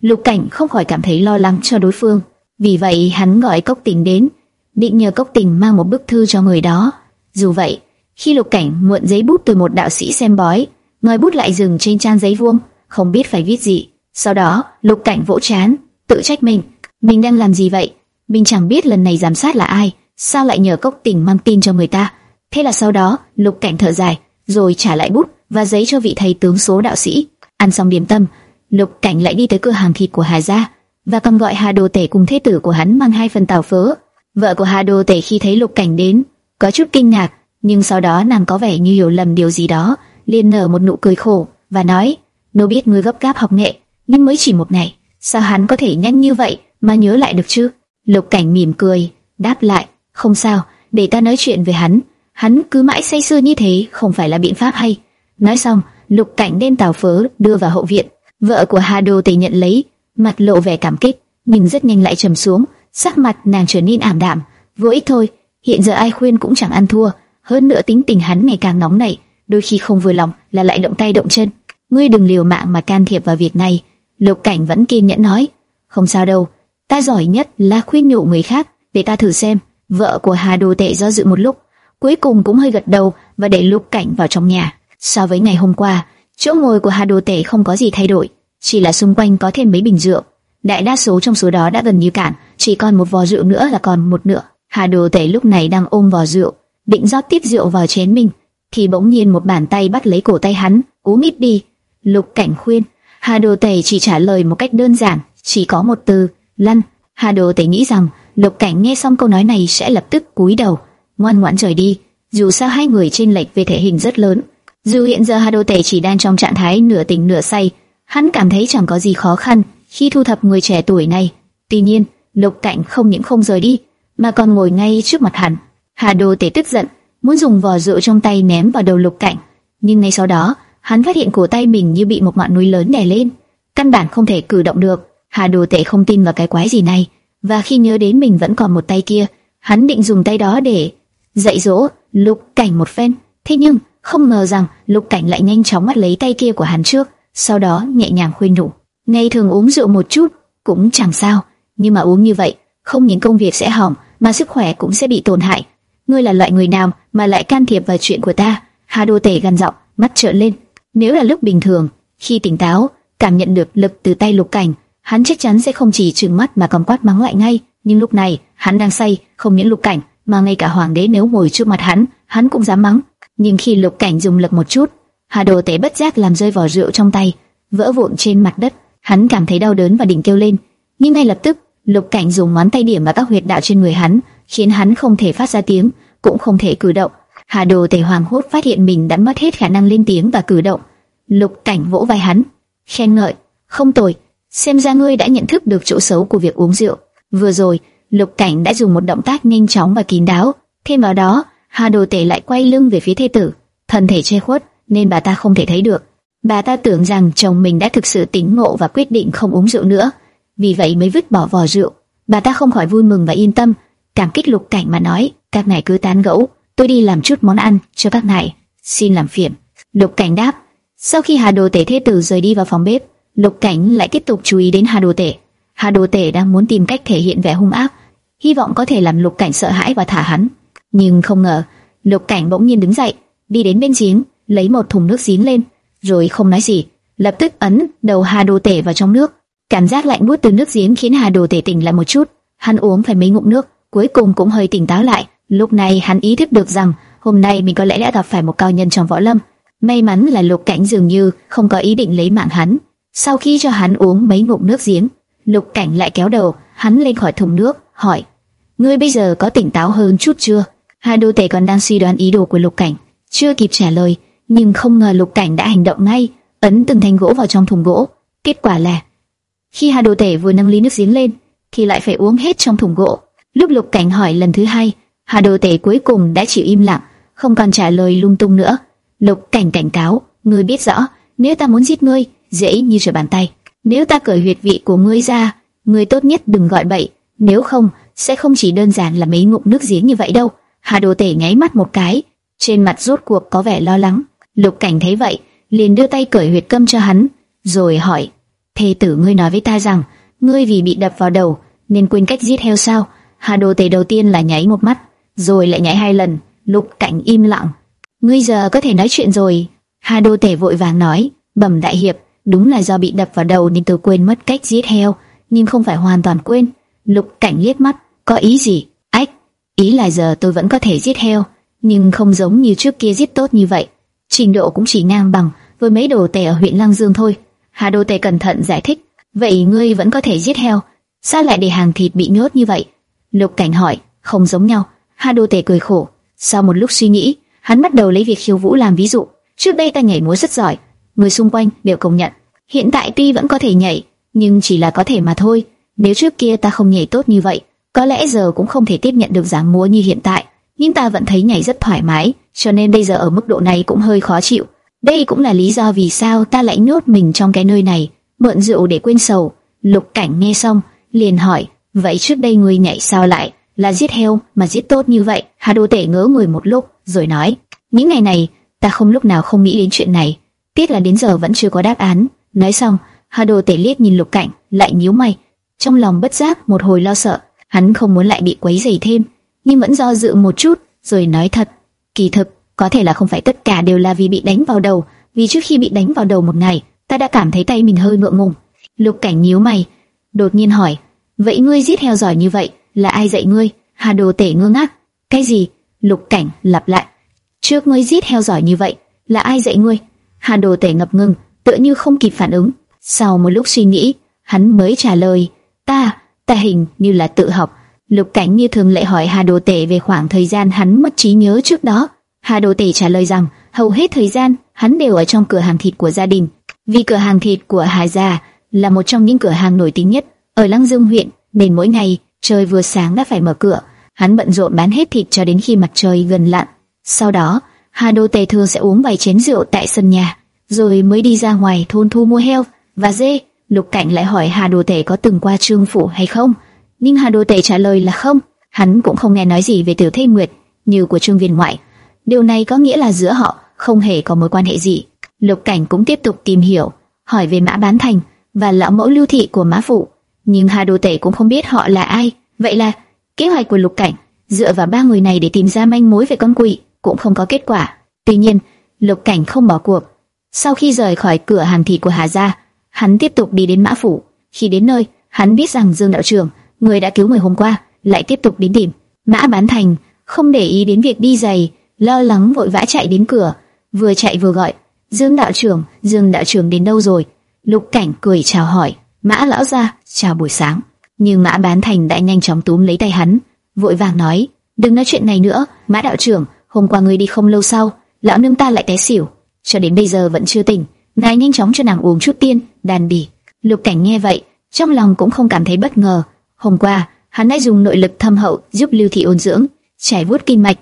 Lục Cảnh không khỏi cảm thấy lo lắng cho đối phương. Vì vậy hắn gọi Cốc Tình đến, định nhờ Cốc Tình mang một bức thư cho người đó. Dù vậy, khi Lục Cảnh mượn giấy bút từ một đạo sĩ xem bói, ngòi bút lại dừng trên trang giấy vuông, không biết phải viết gì. Sau đó, Lục Cảnh vỗ chán, tự trách mình, mình đang làm gì vậy? Mình chẳng biết lần này giám sát là ai, sao lại nhờ Cốc tỉnh mang tin cho người ta? Thế là sau đó, Lục Cảnh thở dài, rồi trả lại bút và giấy cho vị thầy tướng số đạo sĩ. Ăn xong điểm tâm, Lục Cảnh lại đi tới cửa hàng thịt của Hà gia và còn gọi Hà Đồ Tể cùng thế tử của hắn mang hai phần tàu phớ. Vợ của Hà Đồ Tể khi thấy Lục Cảnh đến, có chút kinh ngạc, nhưng sau đó nàng có vẻ như hiểu lầm điều gì đó, liền nở một nụ cười khổ và nói: "Nô biết ngươi gấp gáp học nghệ, nhưng mới chỉ một ngày, sao hắn có thể nhanh như vậy mà nhớ lại được chứ?" Lục Cảnh mỉm cười, đáp lại: "Không sao, để ta nói chuyện về hắn." Hắn cứ mãi say sưa như thế không phải là biện pháp hay. Nói xong, Lục Cảnh đem tàu phớ đưa vào hậu viện. Vợ của Hà Đô Tề nhận lấy, mặt lộ vẻ cảm kích, nhưng rất nhanh lại trầm xuống, sắc mặt nàng trở nên ảm đạm. Vô ích thôi, hiện giờ ai khuyên cũng chẳng ăn thua. Hơn nữa tính tình hắn ngày càng nóng nảy, đôi khi không vừa lòng là lại động tay động chân. Ngươi đừng liều mạng mà can thiệp vào việc này. Lục Cảnh vẫn kiên nhẫn nói, không sao đâu, ta giỏi nhất là khuyên nhủ người khác, để ta thử xem. Vợ của Hà Đồ Tệ do dự một lúc, cuối cùng cũng hơi gật đầu và để Lục Cảnh vào trong nhà. So với ngày hôm qua, chỗ ngồi của Hà Đồ Tệ không có gì thay đổi, chỉ là xung quanh có thêm mấy bình rượu. Đại đa số trong số đó đã gần như cạn, chỉ còn một vò rượu nữa là còn một nửa. Hà Đồ Tể lúc này đang ôm vò rượu, định rót tiếp rượu vào chén mình, thì bỗng nhiên một bàn tay bắt lấy cổ tay hắn, uống ít đi. Lục Cảnh khuyên, Hà Đồ Tể chỉ trả lời một cách đơn giản, chỉ có một từ, lăn. Hà Đồ Tể nghĩ rằng Lục Cảnh nghe xong câu nói này sẽ lập tức cúi đầu, ngoan ngoãn rời đi. Dù sao hai người trên lệch về thể hình rất lớn, dù hiện giờ Hà đồ Tể chỉ đang trong trạng thái nửa tỉnh nửa say, hắn cảm thấy chẳng có gì khó khăn khi thu thập người trẻ tuổi này. Tuy nhiên, Lục Cảnh không những không rời đi, mà còn ngồi ngay trước mặt hắn. Hà đồ Tể tức giận, muốn dùng vò rượu trong tay ném vào đầu Lục Cảnh, nhưng ngay sau đó, hắn phát hiện cổ tay mình như bị một ngọn núi lớn đè lên, căn bản không thể cử động được. Hà Đồ Tệ không tin vào cái quái gì này, và khi nhớ đến mình vẫn còn một tay kia, hắn định dùng tay đó để dạy dỗ Lục Cảnh một phen. Thế nhưng không ngờ rằng Lục Cảnh lại nhanh chóng bắt lấy tay kia của hắn trước, sau đó nhẹ nhàng khuyên nhủ. Ngày thường uống rượu một chút cũng chẳng sao, nhưng mà uống như vậy, không những công việc sẽ hỏng, mà sức khỏe cũng sẽ bị tổn hại. Ngươi là loại người nào mà lại can thiệp vào chuyện của ta? Hà Đô Tể gằn giọng, mắt trợn lên. Nếu là lúc bình thường, khi tỉnh táo, cảm nhận được lực từ tay Lục Cảnh, hắn chắc chắn sẽ không chỉ trừng mắt mà còn quát mắng lại ngay. Nhưng lúc này, hắn đang say, không những Lục Cảnh, mà ngay cả Hoàng đế nếu ngồi trước mặt hắn, hắn cũng dám mắng nhưng khi Lục Cảnh dùng lực một chút, Hà Đồ Tế bất giác làm rơi vỏ rượu trong tay, vỡ vụn trên mặt đất. Hắn cảm thấy đau đớn và định kêu lên, nhưng ngay lập tức, Lục Cảnh dùng ngón tay điểm vào các huyệt đạo trên người hắn, khiến hắn không thể phát ra tiếng, cũng không thể cử động. Hà Đồ Tề hoàng hốt phát hiện mình đã mất hết khả năng lên tiếng và cử động. Lục Cảnh vỗ vai hắn, khen ngợi, không tồi, xem ra ngươi đã nhận thức được chỗ xấu của việc uống rượu. Vừa rồi, Lục Cảnh đã dùng một động tác nhanh chóng và kín đáo, thêm vào đó, Hà Đồ Tể lại quay lưng về phía thê tử, thân thể che khuất nên bà ta không thể thấy được. Bà ta tưởng rằng chồng mình đã thực sự tỉnh ngộ và quyết định không uống rượu nữa, vì vậy mới vứt bỏ vò rượu. Bà ta không khỏi vui mừng và yên tâm, cảm kích Lục Cảnh mà nói, các ngài cứ tán gẫu, tôi đi làm chút món ăn cho các ngài, xin làm phiền. Lục Cảnh đáp. Sau khi Hà Đồ Tể thế tử rời đi vào phòng bếp, Lục Cảnh lại tiếp tục chú ý đến Hà Đồ Tể. Hà Đồ Tể đang muốn tìm cách thể hiện vẻ hung ác, hy vọng có thể làm Lục Cảnh sợ hãi và thả hắn nhưng không ngờ, Lục Cảnh bỗng nhiên đứng dậy, đi đến bên giếng, lấy một thùng nước giếng lên, rồi không nói gì, lập tức ấn đầu Hà Đồ Tể vào trong nước. Cảm giác lạnh buốt từ nước giếng khiến Hà Đồ Tể tỉnh lại một chút, hắn uống phải mấy ngụm nước, cuối cùng cũng hơi tỉnh táo lại. Lúc này hắn ý thức được rằng hôm nay mình có lẽ đã gặp phải một cao nhân trong võ lâm. May mắn là Lục Cảnh dường như không có ý định lấy mạng hắn. Sau khi cho hắn uống mấy ngụm nước giếng, Lục Cảnh lại kéo đầu hắn lên khỏi thùng nước, hỏi: "Ngươi bây giờ có tỉnh táo hơn chút chưa?" Hai đô tể còn đang suy đoán ý đồ của Lục Cảnh, chưa kịp trả lời, nhưng không ngờ Lục Cảnh đã hành động ngay, ấn từng thanh gỗ vào trong thùng gỗ. Kết quả là khi Hà đô Tể vừa nâng ly nước giếng lên, thì lại phải uống hết trong thùng gỗ. Lúc Lục Cảnh hỏi lần thứ hai, Hà Đồ Tể cuối cùng đã chịu im lặng, không còn trả lời lung tung nữa. Lục Cảnh cảnh cáo, ngươi biết rõ, nếu ta muốn giết ngươi, dễ như trở bàn tay. Nếu ta cởi huyệt vị của ngươi ra, ngươi tốt nhất đừng gọi bậy, nếu không sẽ không chỉ đơn giản là mấy ngụm nước giếng như vậy đâu. Hà Đồ Tể nháy mắt một cái, trên mặt rốt cuộc có vẻ lo lắng. Lục Cảnh thấy vậy, liền đưa tay cởi huyệt câm cho hắn, rồi hỏi: "Thê tử ngươi nói với ta rằng, ngươi vì bị đập vào đầu nên quên cách giết heo sao?" Hà Đồ Tể đầu tiên là nháy một mắt, rồi lại nháy hai lần. Lục Cảnh im lặng. "Ngươi giờ có thể nói chuyện rồi." Hà Đô Tể vội vàng nói, "Bẩm đại hiệp, đúng là do bị đập vào đầu nên tôi quên mất cách giết heo, nhưng không phải hoàn toàn quên." Lục Cảnh liếc mắt, "Có ý gì?" "Ách, ý là giờ tôi vẫn có thể giết heo, nhưng không giống như trước kia giết tốt như vậy, trình độ cũng chỉ ngang bằng với mấy đồ tể ở huyện Lăng Dương thôi." Hà Đô Tể cẩn thận giải thích, "Vậy ngươi vẫn có thể giết heo, sao lại để hàng thịt bị nhốt như vậy?" Lục Cảnh hỏi, "Không giống nhau." Hà Đô Tể cười khổ, sau một lúc suy nghĩ, hắn bắt đầu lấy việc khiêu vũ làm ví dụ. Trước đây ta nhảy múa rất giỏi, người xung quanh đều công nhận. Hiện tại tuy vẫn có thể nhảy, nhưng chỉ là có thể mà thôi. Nếu trước kia ta không nhảy tốt như vậy, có lẽ giờ cũng không thể tiếp nhận được dáng múa như hiện tại. Nhưng ta vẫn thấy nhảy rất thoải mái, cho nên bây giờ ở mức độ này cũng hơi khó chịu. Đây cũng là lý do vì sao ta lại nhốt mình trong cái nơi này, mượn rượu để quên sầu. Lục Cảnh nghe xong, liền hỏi, vậy trước đây ngươi nhảy sao lại là giết heo mà giết tốt như vậy? Hà Đô Tể ngớ người một lúc, rồi nói, những ngày này ta không lúc nào không nghĩ đến chuyện này, tiếc là đến giờ vẫn chưa có đáp án. Nói xong, Hà Đồ Tể liếc nhìn Lục Cảnh, lại nhíu mày, trong lòng bất giác một hồi lo sợ, hắn không muốn lại bị quấy rầy thêm, nhưng vẫn do dự một chút, rồi nói thật, kỳ thực có thể là không phải tất cả đều là vì bị đánh vào đầu, vì trước khi bị đánh vào đầu một ngày, ta đã cảm thấy tay mình hơi ngượng ngùng. Lục Cảnh nhíu mày, đột nhiên hỏi, vậy ngươi giết heo giỏi như vậy, là ai dạy ngươi? Hà Đồ Tể ngơ ngác, cái gì? Lục Cảnh lặp lại, trước ngươi giết heo giỏi như vậy, là ai dạy ngươi? Hà Đồ Tể ngập ngừng, tựa như không kịp phản ứng. Sau một lúc suy nghĩ, hắn mới trả lời, ta, ta hình như là tự học. Lục Cảnh như thường lệ hỏi Hà Đồ Tể về khoảng thời gian hắn mất trí nhớ trước đó. Hà Đồ Tể trả lời rằng, hầu hết thời gian hắn đều ở trong cửa hàng thịt của gia đình, vì cửa hàng thịt của Hà gia là một trong những cửa hàng nổi tiếng nhất ở Lăng Dương huyện, nên mỗi ngày trời vừa sáng đã phải mở cửa. Hắn bận rộn bán hết thịt cho đến khi mặt trời gần lặn. Sau đó, Hà Đô Tề thường sẽ uống vài chén rượu tại sân nhà, rồi mới đi ra ngoài thôn thu mua heo và dê. Lục Cảnh lại hỏi Hà Đô Tề có từng qua Trương phủ hay không, nhưng Hà Đô Tề trả lời là không. Hắn cũng không nghe nói gì về Tiểu Thê Nguyệt như của Trương Viên ngoại. Điều này có nghĩa là giữa họ không hề có mối quan hệ gì. Lục Cảnh cũng tiếp tục tìm hiểu, hỏi về Mã Bán Thành và lão mẫu lưu thị của Mã Phụ, nhưng Hà Đô Tể cũng không biết họ là ai. Vậy là kế hoạch của Lục Cảnh dựa vào ba người này để tìm ra manh mối về con quỷ cũng không có kết quả. Tuy nhiên, Lục Cảnh không bỏ cuộc. Sau khi rời khỏi cửa hàng thịt của Hà gia, hắn tiếp tục đi đến Mã phủ. Khi đến nơi, hắn biết rằng Dương đạo trưởng, người đã cứu người hôm qua, lại tiếp tục đến tìm. Mã Bán Thành không để ý đến việc đi giày, lo lắng vội vã chạy đến cửa, vừa chạy vừa gọi: "Dương đạo trưởng, Dương đạo trưởng đến đâu rồi?" Lục Cảnh cười chào hỏi: "Mã lão gia, chào buổi sáng." Nhưng Mã Bán Thành đã nhanh chóng túm lấy tay hắn, vội vàng nói: "Đừng nói chuyện này nữa, Mã đạo trưởng." hôm qua ngươi đi không lâu sau, lão nương ta lại té xỉu, cho đến bây giờ vẫn chưa tỉnh. Ngài nhanh chóng cho nàng uống chút tiên, đàn bỉ. Lục Cảnh nghe vậy, trong lòng cũng không cảm thấy bất ngờ. Hôm qua, hắn đã dùng nội lực thâm hậu giúp Lưu Thị ôn dưỡng, chảy vuốt kinh mạch,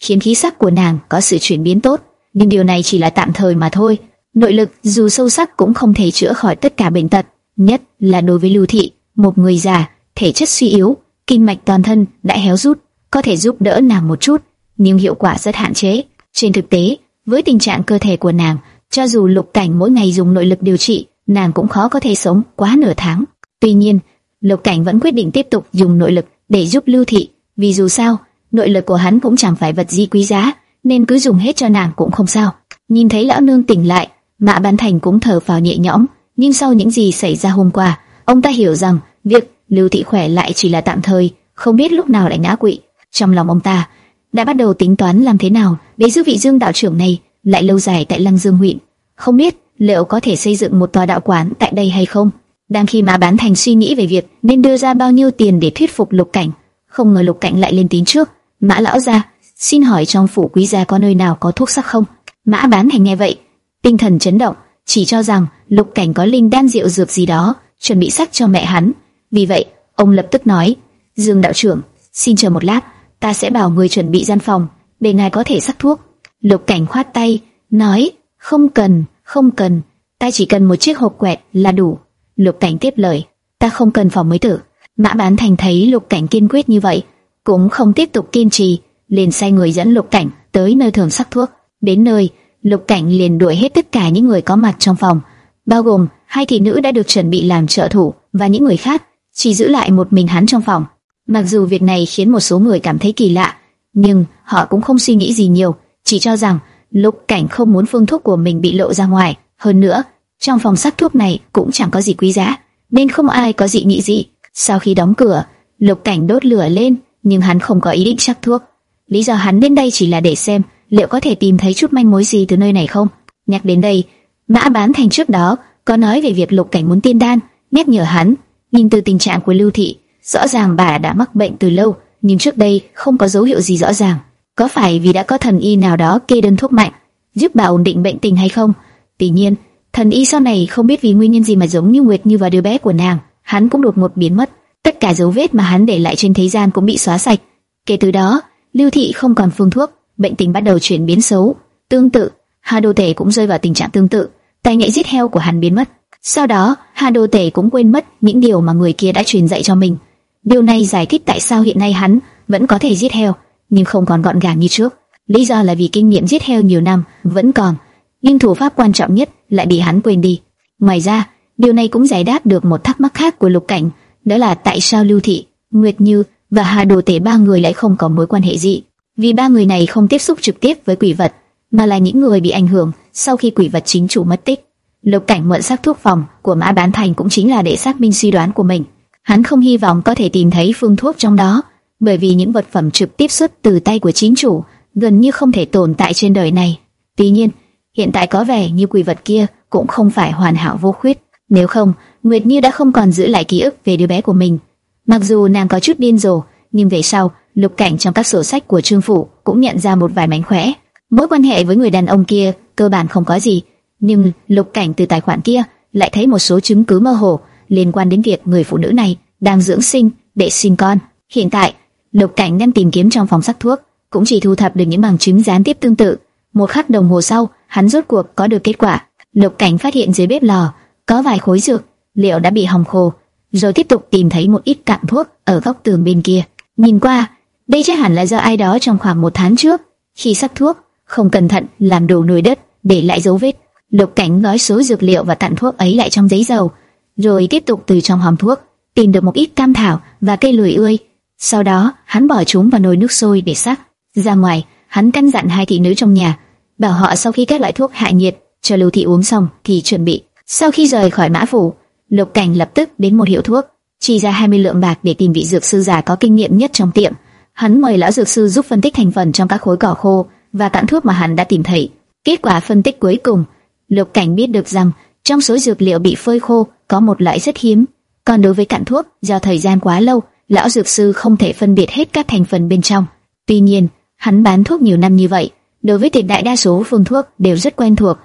khiến khí sắc của nàng có sự chuyển biến tốt. Nhưng điều này chỉ là tạm thời mà thôi. Nội lực dù sâu sắc cũng không thể chữa khỏi tất cả bệnh tật, nhất là đối với Lưu Thị, một người già, thể chất suy yếu, kinh mạch toàn thân đã héo rút, có thể giúp đỡ nàng một chút nhưng hiệu quả rất hạn chế. Trên thực tế, với tình trạng cơ thể của nàng, cho dù Lục Cảnh mỗi ngày dùng nội lực điều trị, nàng cũng khó có thể sống quá nửa tháng. Tuy nhiên, Lục Cảnh vẫn quyết định tiếp tục dùng nội lực để giúp Lưu Thị, vì dù sao, nội lực của hắn cũng chẳng phải vật gì quý giá, nên cứ dùng hết cho nàng cũng không sao. Nhìn thấy lão nương tỉnh lại, Mã Bán Thành cũng thở phào nhẹ nhõm, nhưng sau những gì xảy ra hôm qua, ông ta hiểu rằng việc Lưu Thị khỏe lại chỉ là tạm thời, không biết lúc nào lại ngã quỵ. Trong lòng ông ta đã bắt đầu tính toán làm thế nào để giữ vị Dương đạo trưởng này lại lâu dài tại Lăng Dương huyện. Không biết liệu có thể xây dựng một tòa đạo quán tại đây hay không. Đang khi mà bán thành suy nghĩ về việc nên đưa ra bao nhiêu tiền để thuyết phục Lục Cảnh, không ngờ Lục Cảnh lại lên tiếng trước. Mã lão gia, xin hỏi trong phủ quý gia có nơi nào có thuốc sắc không? Mã bán thành nghe vậy, tinh thần chấn động, chỉ cho rằng Lục Cảnh có linh đan rượu dược gì đó, chuẩn bị sắc cho mẹ hắn. Vì vậy, ông lập tức nói: "Dương đạo trưởng, xin chờ một lát, ta sẽ bảo người chuẩn bị gian phòng để ngài có thể sắc thuốc." Lục Cảnh khoát tay, nói: "Không cần, không cần, ta chỉ cần một chiếc hộp quẹt là đủ." Lục Cảnh tiếp lời: "Ta không cần phòng mới tử." Mã Bán Thành thấy Lục Cảnh kiên quyết như vậy, cũng không tiếp tục kiên trì, liền sai người dẫn Lục Cảnh tới nơi thường sắc thuốc. Đến nơi, Lục Cảnh liền đuổi hết tất cả những người có mặt trong phòng, bao gồm hai thị nữ đã được chuẩn bị làm trợ thủ và những người khác, chỉ giữ lại một mình hắn trong phòng. Mặc dù việc này khiến một số người cảm thấy kỳ lạ, nhưng họ cũng không suy nghĩ gì nhiều, chỉ cho rằng Lục Cảnh không muốn phương thuốc của mình bị lộ ra ngoài. Hơn nữa, trong phòng sắc thuốc này cũng chẳng có gì quý giá, nên không ai có dị nghị gì. Sau khi đóng cửa, Lục Cảnh đốt lửa lên, nhưng hắn không có ý định sắc thuốc. Lý do hắn đến đây chỉ là để xem liệu có thể tìm thấy chút manh mối gì từ nơi này không. Nhắc đến đây, Mã Bán Thành trước đó có nói về việc Lục Cảnh muốn tiên đan, nhắc nhở hắn. Nhìn từ tình trạng của Lưu Thị, rõ ràng bà đã mắc bệnh từ lâu, nhưng trước đây không có dấu hiệu gì rõ ràng. Có phải vì đã có thần y nào đó kê đơn thuốc mạnh, giúp bà ổn định bệnh tình hay không? Tuy nhiên, thần y sau này không biết vì nguyên nhân gì mà giống như Nguyệt Như và đứa bé của nàng, hắn cũng đột ngột biến mất. Tất cả dấu vết mà hắn để lại trên thế gian cũng bị xóa sạch. Kể từ đó, Lưu Thị không còn phương thuốc, bệnh tình bắt đầu chuyển biến xấu. Tương tự, Hà Đô Tể cũng rơi vào tình trạng tương tự, tay nhạy giết heo của hắn biến mất. Sau đó, Hà Đô Tể cũng quên mất những điều mà người kia đã truyền dạy cho mình. Điều này giải thích tại sao hiện nay hắn vẫn có thể giết heo, nhưng không còn gọn gàng như trước. Lý do là vì kinh nghiệm giết heo nhiều năm vẫn còn, nhưng thủ pháp quan trọng nhất lại bị hắn quên đi. Ngoài ra, điều này cũng giải đáp được một thắc mắc khác của Lục Cảnh, đó là tại sao Lưu Thị, Nguyệt Như và Hà Đồ Tể ba người lại không có mối quan hệ gì. Vì ba người này không tiếp xúc trực tiếp với quỷ vật, mà là những người bị ảnh hưởng sau khi quỷ vật chính chủ mất tích. Lục Cảnh mượn xác thuốc phòng của Mã Bán Thành cũng chính là để xác minh suy đoán của mình. Hắn không hy vọng có thể tìm thấy phương thuốc trong đó, bởi vì những vật phẩm trực tiếp xuất từ tay của chính chủ gần như không thể tồn tại trên đời này. Tuy nhiên, hiện tại có vẻ như quỷ vật kia cũng không phải hoàn hảo vô khuyết. Nếu không, Nguyệt Như đã không còn giữ lại ký ức về đứa bé của mình. Mặc dù nàng có chút điên rồ, nhưng về sau, lục cảnh trong các sổ sách của Trương phủ cũng nhận ra một vài mánh khóe. Mối quan hệ với người đàn ông kia cơ bản không có gì, nhưng lục cảnh từ tài khoản kia lại thấy một số chứng cứ mơ hồ liên quan đến việc người phụ nữ này đang dưỡng sinh để sinh con. Hiện tại, lục cảnh đang tìm kiếm trong phòng sắc thuốc, cũng chỉ thu thập được những bằng chứng gián tiếp tương tự. Một khắc đồng hồ sau, hắn rốt cuộc có được kết quả. Lục cảnh phát hiện dưới bếp lò có vài khối dược, liệu đã bị hỏng khô, rồi tiếp tục tìm thấy một ít cặn thuốc ở góc tường bên kia. Nhìn qua, đây chắc hẳn là do ai đó trong khoảng một tháng trước, khi sắc thuốc, không cẩn thận làm đổ nồi đất, để lại dấu vết. Lục Cảnh gói số dược liệu và tặng thuốc ấy lại trong giấy dầu, rồi tiếp tục từ trong hòm thuốc tìm được một ít cam thảo và cây lười ươi. Sau đó, hắn bỏ chúng vào nồi nước sôi để sắc. Ra ngoài, hắn căn dặn hai thị nữ trong nhà, bảo họ sau khi các loại thuốc hạ nhiệt cho Lưu thị uống xong thì chuẩn bị. Sau khi rời khỏi mã phủ, Lục Cảnh lập tức đến một hiệu thuốc, chi ra 20 lượng bạc để tìm vị dược sư già có kinh nghiệm nhất trong tiệm. Hắn mời lão dược sư giúp phân tích thành phần trong các khối cỏ khô và cặn thuốc mà hắn đã tìm thấy. Kết quả phân tích cuối cùng, Lục Cảnh biết được rằng trong số dược liệu bị phơi khô có một loại rất hiếm. Còn đối với cặn thuốc, do thời gian quá lâu, lão dược sư không thể phân biệt hết các thành phần bên trong. Tuy nhiên, hắn bán thuốc nhiều năm như vậy, đối với tuyệt đại đa số phương thuốc đều rất quen thuộc.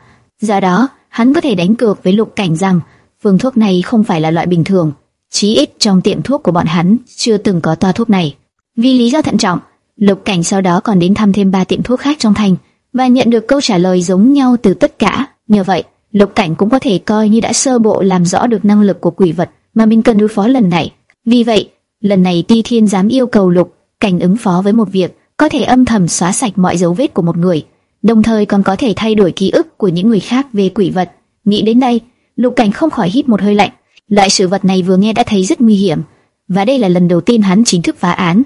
Do đó, hắn có thể đánh cược với Lục Cảnh rằng phương thuốc này không phải là loại bình thường, chí ít trong tiệm thuốc của bọn hắn chưa từng có toa thuốc này. Vì lý do thận trọng, Lục Cảnh sau đó còn đến thăm thêm ba tiệm thuốc khác trong thành và nhận được câu trả lời giống nhau từ tất cả. Nhờ vậy, Lục Cảnh cũng có thể coi như đã sơ bộ làm rõ được năng lực của quỷ vật mà mình cần đối phó lần này. Vì vậy, lần này Ti Thiên dám yêu cầu Lục Cảnh ứng phó với một việc có thể âm thầm xóa sạch mọi dấu vết của một người, đồng thời còn có thể thay đổi ký ức của những người khác về quỷ vật. Nghĩ đến đây, Lục Cảnh không khỏi hít một hơi lạnh. Loại sự vật này vừa nghe đã thấy rất nguy hiểm, và đây là lần đầu tiên hắn chính thức phá án,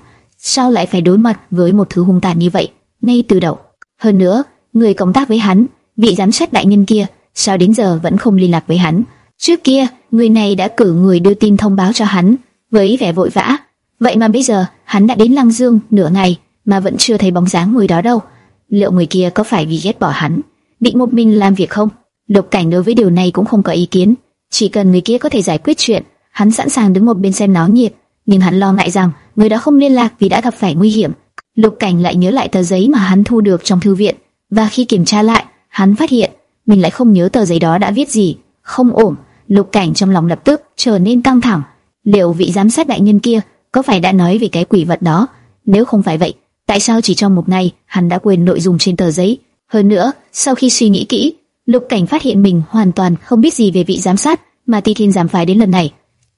sao lại phải đối mặt với một thứ hung tàn như vậy ngay từ đầu? Hơn nữa, người cộng tác với hắn, vị giám sát đại nhân kia, sao đến giờ vẫn không liên lạc với hắn? Trước kia, người này đã cử người đưa tin thông báo cho hắn, với vẻ vội vã. Vậy mà bây giờ, hắn đã đến Lăng Dương nửa ngày mà vẫn chưa thấy bóng dáng người đó đâu. Liệu người kia có phải vì ghét bỏ hắn, định một mình làm việc không? Lục Cảnh đối với điều này cũng không có ý kiến, chỉ cần người kia có thể giải quyết chuyện, hắn sẵn sàng đứng một bên xem náo nhiệt. Nhưng hắn lo ngại rằng người đã không liên lạc vì đã gặp phải nguy hiểm. Lục Cảnh lại nhớ lại tờ giấy mà hắn thu được trong thư viện, và khi kiểm tra lại, hắn phát hiện mình lại không nhớ tờ giấy đó đã viết gì, không ổn. Lục Cảnh trong lòng lập tức trở nên căng thẳng. Liệu vị giám sát đại nhân kia có phải đã nói về cái quỷ vật đó? Nếu không phải vậy, tại sao chỉ trong một ngày hắn đã quên nội dung trên tờ giấy? Hơn nữa, sau khi suy nghĩ kỹ, Lục Cảnh phát hiện mình hoàn toàn không biết gì về vị giám sát mà Ti Thiên giám phái đến lần này.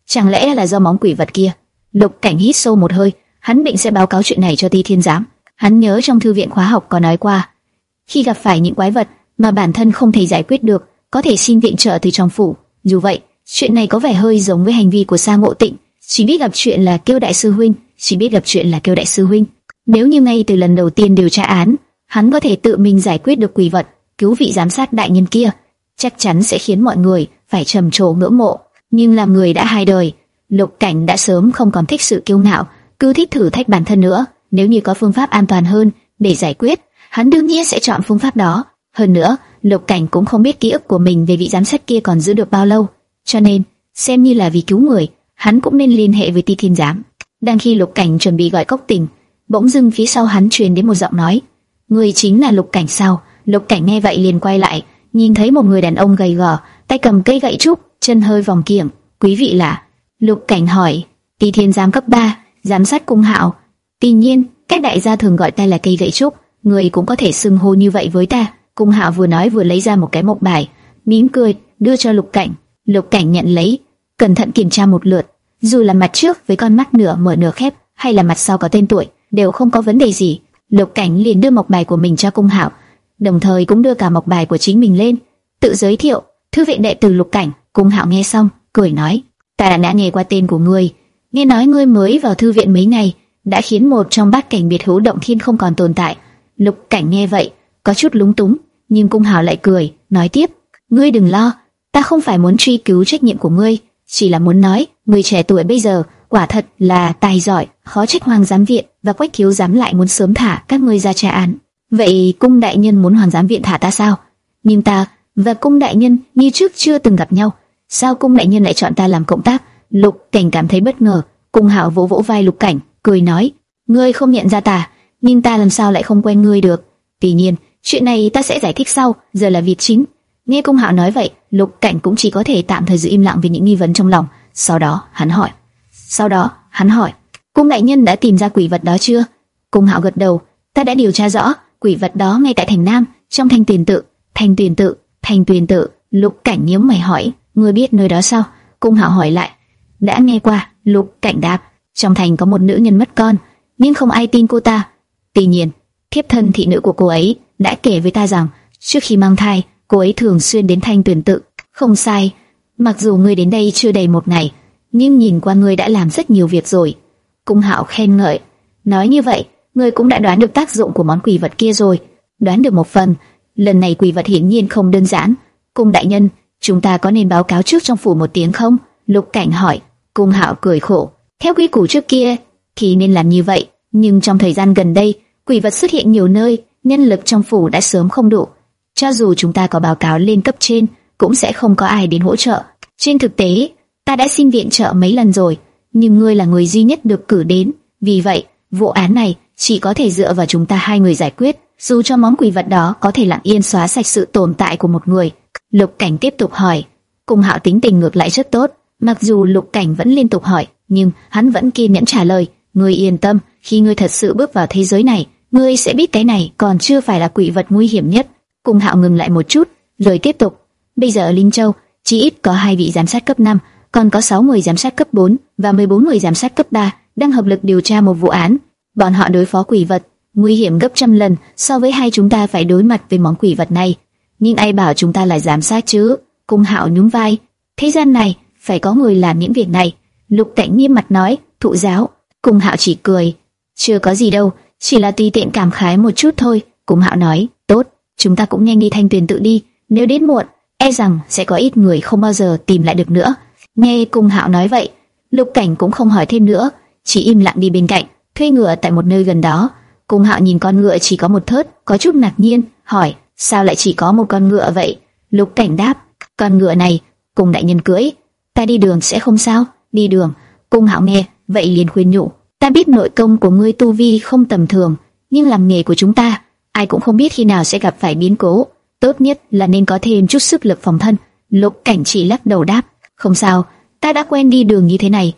Chẳng lẽ là do móng quỷ vật kia? Lục Cảnh hít sâu một hơi, hắn định sẽ báo cáo chuyện này cho Ti Thiên giám. Hắn nhớ trong thư viện khóa học có nói qua, khi gặp phải những quái vật mà bản thân không thể giải quyết được, có thể xin viện trợ từ trong phủ. Dù vậy, chuyện này có vẻ hơi giống với hành vi của Sa Ngộ Tịnh, chỉ biết gặp chuyện là kêu đại sư huynh, chỉ biết gặp chuyện là kêu đại sư huynh. Nếu như ngay từ lần đầu tiên điều tra án, hắn có thể tự mình giải quyết được quỷ vật, cứu vị giám sát đại nhân kia, chắc chắn sẽ khiến mọi người phải trầm trồ ngưỡng mộ. Nhưng làm người đã hai đời, Lục Cảnh đã sớm không còn thích sự kiêu ngạo, cứ thích thử thách bản thân nữa. Nếu như có phương pháp an toàn hơn để giải quyết, hắn đương nhiên sẽ chọn phương pháp đó. Hơn nữa, Lục Cảnh cũng không biết ký ức của mình về vị giám sát kia còn giữ được bao lâu, cho nên xem như là vì cứu người, hắn cũng nên liên hệ với Ti Thiên Giám. Đang khi Lục Cảnh chuẩn bị gọi Cốc Tình, bỗng dưng phía sau hắn truyền đến một giọng nói: "Người chính là Lục Cảnh sao?" Lục Cảnh nghe vậy liền quay lại, nhìn thấy một người đàn ông gầy gò, tay cầm cây gậy trúc, chân hơi vòng kiềng. "Quý vị là?" Lục Cảnh hỏi. "Ti Thiên Giám cấp 3, giám sát cung Hạo." Tuy nhiên, các đại gia thường gọi ta là cây gậy trúc, người cũng có thể xưng hô như vậy với ta. Cung Hạo vừa nói vừa lấy ra một cái mộc bài, mỉm cười đưa cho Lục Cảnh. Lục Cảnh nhận lấy, cẩn thận kiểm tra một lượt, dù là mặt trước với con mắt nửa mở nửa khép, hay là mặt sau có tên tuổi, đều không có vấn đề gì. Lục Cảnh liền đưa mộc bài của mình cho Cung Hạo, đồng thời cũng đưa cả mộc bài của chính mình lên, tự giới thiệu, thư viện đệ tử Lục Cảnh. Cung Hạo nghe xong, cười nói: "Ta đã nghe qua tên của ngươi, nghe nói ngươi mới vào thư viện mấy ngày, đã khiến một trong bát cảnh biệt hữu động thiên không còn tồn tại." Lục Cảnh nghe vậy, có chút lúng túng, nhưng Cung hào lại cười, nói tiếp: "Ngươi đừng lo, ta không phải muốn truy cứu trách nhiệm của ngươi, chỉ là muốn nói, người trẻ tuổi bây giờ quả thật là tài giỏi, khó trách Hoàng giám viện và Quách thiếu giám lại muốn sớm thả các ngươi ra trả án. Vậy cung đại nhân muốn Hoàng giám viện thả ta sao? Nhưng ta và cung đại nhân như trước chưa từng gặp nhau, sao cung đại nhân lại chọn ta làm cộng tác? Lục Cảnh cảm thấy bất ngờ, cung Hạo vỗ vỗ vai Lục Cảnh, cười nói: ngươi không nhận ra ta, nhưng ta làm sao lại không quen ngươi được? Tuy nhiên, chuyện này ta sẽ giải thích sau, giờ là việc chính. Nghe cung Hạo nói vậy, Lục Cảnh cũng chỉ có thể tạm thời giữ im lặng vì những nghi vấn trong lòng. Sau đó, hắn hỏi. Sau đó, hắn hỏi, cung đại nhân đã tìm ra quỷ vật đó chưa? Cung Hạo gật đầu, ta đã điều tra rõ, quỷ vật đó ngay tại thành Nam, trong thành tiền tự. thành tiền tự, thành tiền tự. Lục Cảnh nhíu mày hỏi, ngươi biết nơi đó sao? Cung Hạo hỏi lại. Đã nghe qua, Lục Cảnh đáp, trong thành có một nữ nhân mất con, nhưng không ai tin cô ta. Tuy nhiên, thiếp thân thị nữ của cô ấy đã kể với ta rằng, trước khi mang thai, cô ấy thường xuyên đến thanh tuyển tự. Không sai, mặc dù ngươi đến đây chưa đầy một ngày, nhưng nhìn qua ngươi đã làm rất nhiều việc rồi. Cung Hạo khen ngợi, nói như vậy, ngươi cũng đã đoán được tác dụng của món quỷ vật kia rồi. Đoán được một phần, lần này quỷ vật hiển nhiên không đơn giản. Cung đại nhân, chúng ta có nên báo cáo trước trong phủ một tiếng không? Lục Cảnh hỏi. Cung Hạo cười khổ, theo quy củ trước kia thì nên làm như vậy, nhưng trong thời gian gần đây, quỷ vật xuất hiện nhiều nơi, nhân lực trong phủ đã sớm không đủ. Cho dù chúng ta có báo cáo lên cấp trên, cũng sẽ không có ai đến hỗ trợ. Trên thực tế, ta đã xin viện trợ mấy lần rồi, nhưng ngươi là người duy nhất được cử đến, vì vậy, vụ án này chỉ có thể dựa vào chúng ta hai người giải quyết. Dù cho món quỷ vật đó có thể lặng yên xóa sạch sự tồn tại của một người. Lục Cảnh tiếp tục hỏi, Cung Hạo tính tình ngược lại rất tốt, mặc dù Lục Cảnh vẫn liên tục hỏi, nhưng hắn vẫn kiên nhẫn trả lời, ngươi yên tâm, khi ngươi thật sự bước vào thế giới này, ngươi sẽ biết cái này còn chưa phải là quỷ vật nguy hiểm nhất. Cung Hạo ngừng lại một chút, rồi tiếp tục. Bây giờ ở Linh Châu, chỉ ít có hai vị giám sát cấp 5, còn có 6 người giám sát cấp 4 và 14 người giám sát cấp 3 đang hợp lực điều tra một vụ án. Bọn họ đối phó quỷ vật, nguy hiểm gấp trăm lần so với hai chúng ta phải đối mặt với món quỷ vật này. Nhưng ai bảo chúng ta là giám sát chứ? Cung Hạo nhún vai. Thế gian này phải có người làm những việc này. Lục tạnh nghiêm mặt nói, thụ giáo. Cung Hạo chỉ cười, chưa có gì đâu, chỉ là tùy tiện cảm khái một chút thôi. Cung Hạo nói, tốt, chúng ta cũng nhanh đi thanh tuyền tự đi, nếu đến muộn, e rằng sẽ có ít người không bao giờ tìm lại được nữa. Nghe Cung Hạo nói vậy, Lục Cảnh cũng không hỏi thêm nữa, chỉ im lặng đi bên cạnh, thuê ngựa tại một nơi gần đó. Cung Hạo nhìn con ngựa chỉ có một thớt, có chút ngạc nhiên, hỏi, sao lại chỉ có một con ngựa vậy? Lục Cảnh đáp, con ngựa này, cùng đại nhân cưỡi, ta đi đường sẽ không sao, đi đường. Cung Hạo nghe, vậy liền khuyên nhủ, ta biết nội công của ngươi tu vi không tầm thường, nhưng làm nghề của chúng ta, ai cũng không biết khi nào sẽ gặp phải biến cố. tốt nhất là nên có thêm chút sức lực phòng thân. Lục Cảnh chỉ lắc đầu đáp, không sao, ta đã quen đi đường như thế này,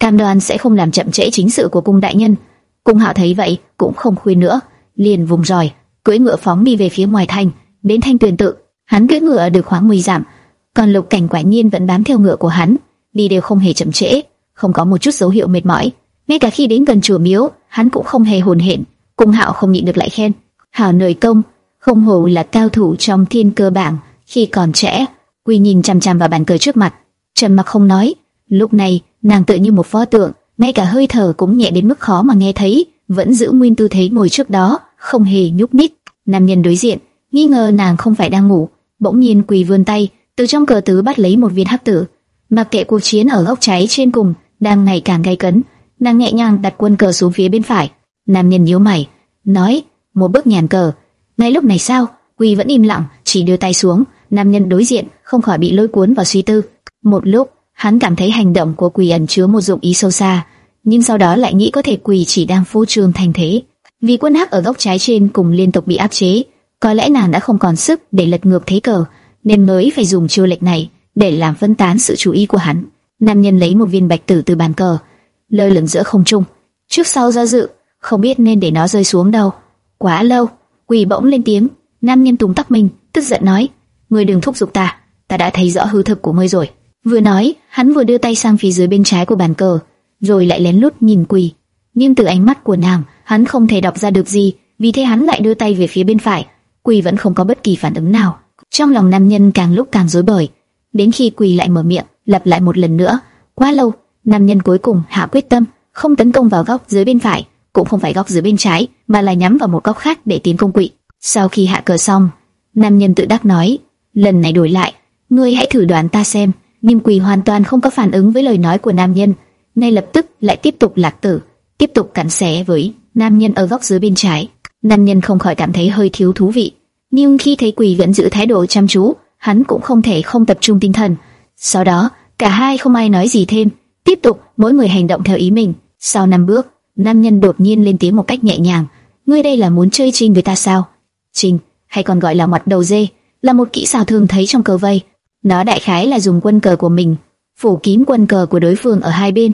cam đoan sẽ không làm chậm trễ chính sự của cung đại nhân. Cung Hạo thấy vậy cũng không khuyên nữa, liền vùng ròi, cưỡi ngựa phóng đi về phía ngoài thành, đến thanh tuyền tự. Hắn cưỡi ngựa được khoảng 10 dặm, còn Lục Cảnh quả nhiên vẫn bám theo ngựa của hắn, đi đều không hề chậm trễ, không có một chút dấu hiệu mệt mỏi. Ngay cả khi đến gần chùa miếu, hắn cũng không hề hồn hển. Cung Hạo không nhịn được lại khen, hảo nơi công, không hổ là cao thủ trong thiên cơ bảng khi còn trẻ. Quy nhìn chăm chăm vào bàn cờ trước mặt, trầm mặc không nói. Lúc này nàng tự như một pho tượng, ngay cả hơi thở cũng nhẹ đến mức khó mà nghe thấy, vẫn giữ nguyên tư thế ngồi trước đó, không hề nhúc nhích. Nam nhân đối diện nghi ngờ nàng không phải đang ngủ, bỗng nhiên quỳ vươn tay, từ trong cờ tứ bắt lấy một viên hắc tử. Mặc kệ cuộc chiến ở góc cháy trên cùng đang ngày càng gay cấn, nàng nhẹ nhàng đặt quân cờ xuống phía bên phải. Nam nhân nhíu mày, nói: một bước nhàn cờ. Ngay lúc này sao? Quỳ vẫn im lặng, chỉ đưa tay xuống. Nam nhân đối diện không khỏi bị lôi cuốn vào suy tư. Một lúc, hắn cảm thấy hành động của Quỳ ẩn chứa một dụng ý sâu xa, nhưng sau đó lại nghĩ có thể Quỳ chỉ đang phô trương thành thế. Vì quân hắc ở góc trái trên cùng liên tục bị áp chế, có lẽ nàng đã không còn sức để lật ngược thế cờ, nên mới phải dùng chiêu lệch này để làm phân tán sự chú ý của hắn. Nam nhân lấy một viên bạch tử từ bàn cờ, lơ lửng giữa không trung, trước sau do dự, không biết nên để nó rơi xuống đâu. Quá lâu, quỳ bỗng lên tiếng, nam nhân tùng tắc mình, tức giận nói, ngươi đừng thúc giục ta, ta đã thấy rõ hư thực của ngươi rồi. Vừa nói, hắn vừa đưa tay sang phía dưới bên trái của bàn cờ, rồi lại lén lút nhìn quỳ. Nhưng từ ánh mắt của nàng, hắn không thể đọc ra được gì, vì thế hắn lại đưa tay về phía bên phải. Quỳ vẫn không có bất kỳ phản ứng nào. Trong lòng nam nhân càng lúc càng rối bời, đến khi quỳ lại mở miệng, lặp lại một lần nữa. Quá lâu, nam nhân cuối cùng hạ quyết tâm, không tấn công vào góc dưới bên phải, cũng không phải góc dưới bên trái, mà là nhắm vào một góc khác để tiến công quỷ. Sau khi hạ cờ xong, nam nhân tự đắc nói, lần này đổi lại, ngươi hãy thử đoán ta xem. Nhưng quỳ hoàn toàn không có phản ứng với lời nói của nam nhân, ngay lập tức lại tiếp tục lạc tử, tiếp tục cắn xé với nam nhân ở góc dưới bên trái. Nam nhân không khỏi cảm thấy hơi thiếu thú vị, nhưng khi thấy quỷ vẫn giữ thái độ chăm chú, hắn cũng không thể không tập trung tinh thần. Sau đó, cả hai không ai nói gì thêm, tiếp tục mỗi người hành động theo ý mình. Sau năm bước, nam nhân đột nhiên lên tiếng một cách nhẹ nhàng, ngươi đây là muốn chơi trinh với ta sao? Trinh, hay còn gọi là mặt đầu dê, là một kỹ xảo thường thấy trong cờ vây. Nó đại khái là dùng quân cờ của mình phủ kín quân cờ của đối phương ở hai bên,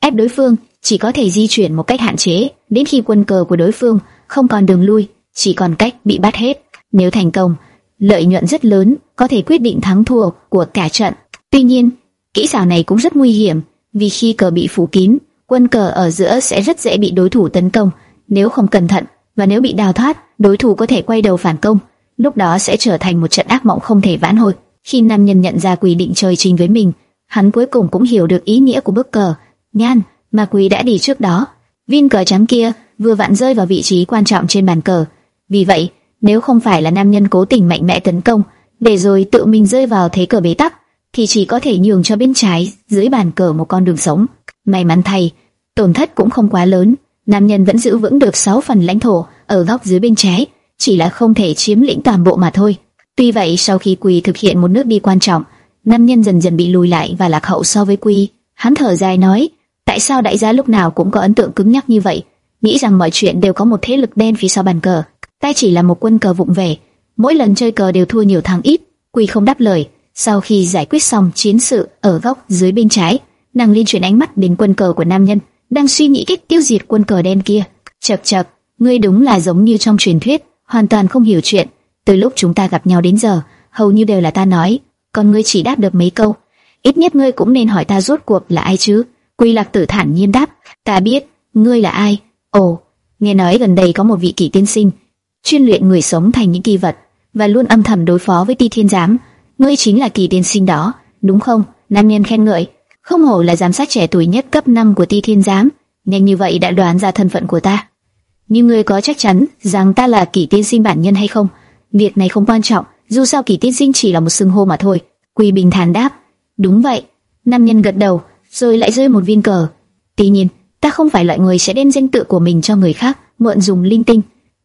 ép đối phương chỉ có thể di chuyển một cách hạn chế, đến khi quân cờ của đối phương không còn đường lui, chỉ còn cách bị bắt hết. Nếu thành công, lợi nhuận rất lớn, có thể quyết định thắng thua của cả trận. Tuy nhiên, kỹ xảo này cũng rất nguy hiểm, vì khi cờ bị phủ kín, quân cờ ở giữa sẽ rất dễ bị đối thủ tấn công. Nếu không cẩn thận và nếu bị đào thoát, đối thủ có thể quay đầu phản công, lúc đó sẽ trở thành một trận ác mộng không thể vãn hồi. Khi nam nhân nhận ra quy định chơi trình với mình, hắn cuối cùng cũng hiểu được ý nghĩa của bức cờ. Nhan, mà quý đã đi trước đó, viên cờ trắng kia vừa vặn rơi vào vị trí quan trọng trên bàn cờ. Vì vậy, nếu không phải là nam nhân cố tình mạnh mẽ tấn công, để rồi tự mình rơi vào thế cờ bế tắc, thì chỉ có thể nhường cho bên trái dưới bàn cờ một con đường sống. May mắn thay, tổn thất cũng không quá lớn, nam nhân vẫn giữ vững được 6 phần lãnh thổ ở góc dưới bên trái, chỉ là không thể chiếm lĩnh toàn bộ mà thôi. Tuy vậy, sau khi Quỳ thực hiện một nước đi quan trọng, nam nhân dần dần bị lùi lại và lạc hậu so với Quỳ. Hắn thở dài nói, tại sao đại gia lúc nào cũng có ấn tượng cứng nhắc như vậy, nghĩ rằng mọi chuyện đều có một thế lực đen phía sau bàn cờ. Ta chỉ là một quân cờ vụng về, mỗi lần chơi cờ đều thua nhiều thắng ít. Quỳ không đáp lời. Sau khi giải quyết xong chiến sự ở góc dưới bên trái, nàng liên chuyển ánh mắt đến quân cờ của nam nhân, đang suy nghĩ cách tiêu diệt quân cờ đen kia. chập chập ngươi đúng là giống như trong truyền thuyết, hoàn toàn không hiểu chuyện. Từ lúc chúng ta gặp nhau đến giờ, hầu như đều là ta nói, còn ngươi chỉ đáp được mấy câu. Ít nhất ngươi cũng nên hỏi ta rốt cuộc là ai chứ? Quy Lạc Tử thản nhiên đáp, ta biết, ngươi là ai? Ồ, nghe nói gần đây có một vị kỳ tiên sinh, chuyên luyện người sống thành những kỳ vật và luôn âm thầm đối phó với Ti Thiên Giám. Ngươi chính là kỳ tiên sinh đó, đúng không? Nam nhân khen ngợi, không hổ là giám sát trẻ tuổi nhất cấp 5 của Ti Thiên Giám, nhanh như vậy đã đoán ra thân phận của ta. Nhưng ngươi có chắc chắn rằng ta là kỳ tiên sinh bản nhân hay không? Việc này không quan trọng, dù sao kỳ tiên sinh chỉ là một xưng hô mà thôi. Quy bình thản đáp, đúng vậy. Nam nhân gật đầu, rồi lại rơi một viên cờ. Tuy nhiên, ta không phải loại người sẽ đem danh tự của mình cho người khác, mượn dùng linh tinh.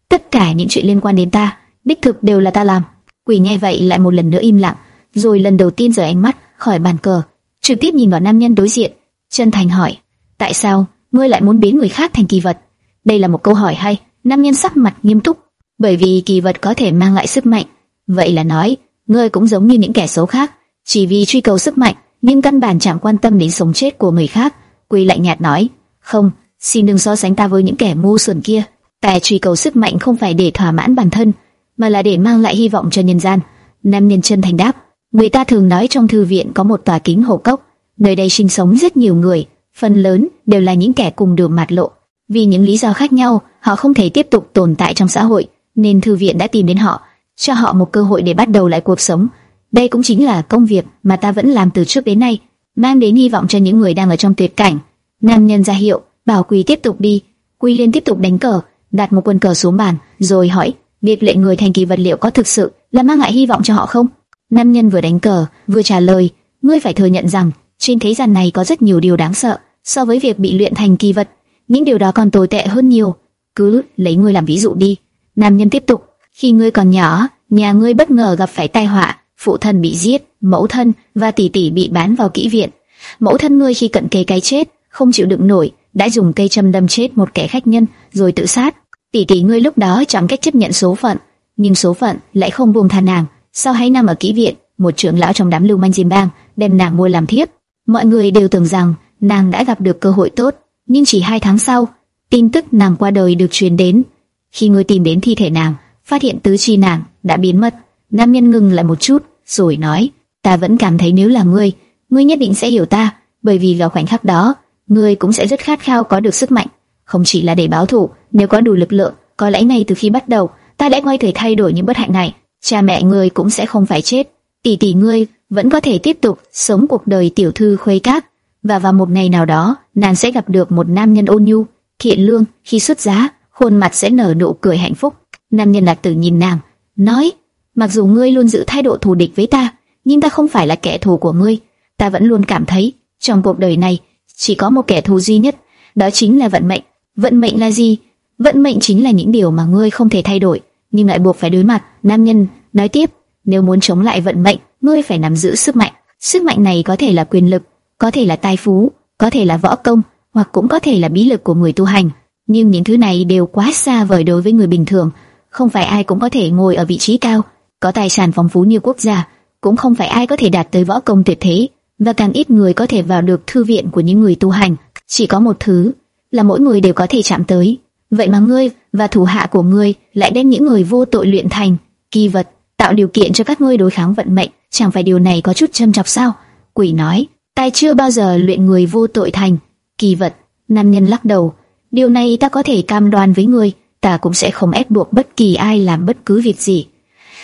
Tất cả những chuyện liên quan đến ta, đích thực đều là ta làm. Quỷ nghe vậy lại một lần nữa im lặng, rồi lần đầu tiên rời ánh mắt khỏi bàn cờ, trực tiếp nhìn vào nam nhân đối diện, chân thành hỏi: tại sao ngươi lại muốn biến người khác thành kỳ vật? Đây là một câu hỏi hay. Nam nhân sắc mặt nghiêm túc, bởi vì kỳ vật có thể mang lại sức mạnh, Vậy là nói, ngươi cũng giống như những kẻ xấu khác, chỉ vì truy cầu sức mạnh, nhưng căn bản chẳng quan tâm đến sống chết của người khác. Quy lạnh nhạt nói, không, xin đừng so sánh ta với những kẻ ngu xuẩn kia. Ta truy cầu sức mạnh không phải để thỏa mãn bản thân, mà là để mang lại hy vọng cho nhân gian. Nam nhân chân thành đáp, người ta thường nói trong thư viện có một tòa kính hồ cốc, nơi đây sinh sống rất nhiều người, phần lớn đều là những kẻ cùng đường mặt lộ. Vì những lý do khác nhau, họ không thể tiếp tục tồn tại trong xã hội, nên thư viện đã tìm đến họ, cho họ một cơ hội để bắt đầu lại cuộc sống. Đây cũng chính là công việc mà ta vẫn làm từ trước đến nay, mang đến hy vọng cho những người đang ở trong tuyệt cảnh. Nam nhân ra hiệu, bảo quỳ tiếp tục đi. Quy liên tiếp tục đánh cờ, đặt một quân cờ xuống bàn, rồi hỏi, việc lệ người thành kỳ vật liệu có thực sự là mang lại hy vọng cho họ không? Nam nhân vừa đánh cờ, vừa trả lời, ngươi phải thừa nhận rằng trên thế gian này có rất nhiều điều đáng sợ so với việc bị luyện thành kỳ vật, những điều đó còn tồi tệ hơn nhiều. Cứ lấy ngươi làm ví dụ đi. Nam nhân tiếp tục, khi ngươi còn nhỏ, nhà ngươi bất ngờ gặp phải tai họa, phụ thân bị giết, mẫu thân và tỷ tỷ bị bán vào kỹ viện. Mẫu thân ngươi khi cận kề cái chết, không chịu đựng nổi, đã dùng cây châm đâm chết một kẻ khách nhân rồi tự sát. Tỷ tỷ ngươi lúc đó chẳng cách chấp nhận số phận, nhưng số phận lại không buông tha nàng. Sau hai năm ở kỹ viện, một trưởng lão trong đám lưu manh diêm bang đem nàng mua làm thiếp. Mọi người đều tưởng rằng nàng đã gặp được cơ hội tốt, nhưng chỉ hai tháng sau, tin tức nàng qua đời được truyền đến. Khi ngươi tìm đến thi thể nàng, phát hiện tứ chi nàng đã biến mất. Nam nhân ngừng lại một chút, rồi nói: "Ta vẫn cảm thấy nếu là ngươi, ngươi nhất định sẽ hiểu ta, bởi vì vào khoảnh khắc đó, ngươi cũng sẽ rất khát khao có được sức mạnh, không chỉ là để báo thù, nếu có đủ lực lượng, có lẽ ngay từ khi bắt đầu, ta đã quay thể thay đổi những bất hạnh này, cha mẹ ngươi cũng sẽ không phải chết, tỷ tỷ ngươi vẫn có thể tiếp tục sống cuộc đời tiểu thư khuê các, và vào một ngày nào đó, nàng sẽ gặp được một nam nhân ôn nhu, thiện lương, khi xuất giá, khuôn mặt sẽ nở nụ cười hạnh phúc. Nam nhân lạc tử nhìn nàng, nói: mặc dù ngươi luôn giữ thái độ thù địch với ta, nhưng ta không phải là kẻ thù của ngươi. Ta vẫn luôn cảm thấy trong cuộc đời này chỉ có một kẻ thù duy nhất, đó chính là vận mệnh. Vận mệnh là gì? Vận mệnh chính là những điều mà ngươi không thể thay đổi, nhưng lại buộc phải đối mặt. Nam nhân nói tiếp, nếu muốn chống lại vận mệnh, ngươi phải nắm giữ sức mạnh. Sức mạnh này có thể là quyền lực, có thể là tài phú, có thể là võ công, hoặc cũng có thể là bí lực của người tu hành. Nhưng những thứ này đều quá xa vời đối với người bình thường. Không phải ai cũng có thể ngồi ở vị trí cao, có tài sản phong phú như quốc gia, cũng không phải ai có thể đạt tới võ công tuyệt thế, và càng ít người có thể vào được thư viện của những người tu hành. Chỉ có một thứ là mỗi người đều có thể chạm tới. Vậy mà ngươi và thủ hạ của ngươi lại đem những người vô tội luyện thành kỳ vật, tạo điều kiện cho các ngươi đối kháng vận mệnh, chẳng phải điều này có chút châm chọc sao? Quỷ nói, ta chưa bao giờ luyện người vô tội thành kỳ vật. Nam nhân lắc đầu, điều này ta có thể cam đoan với ngươi, ta cũng sẽ không ép buộc bất kỳ ai làm bất cứ việc gì.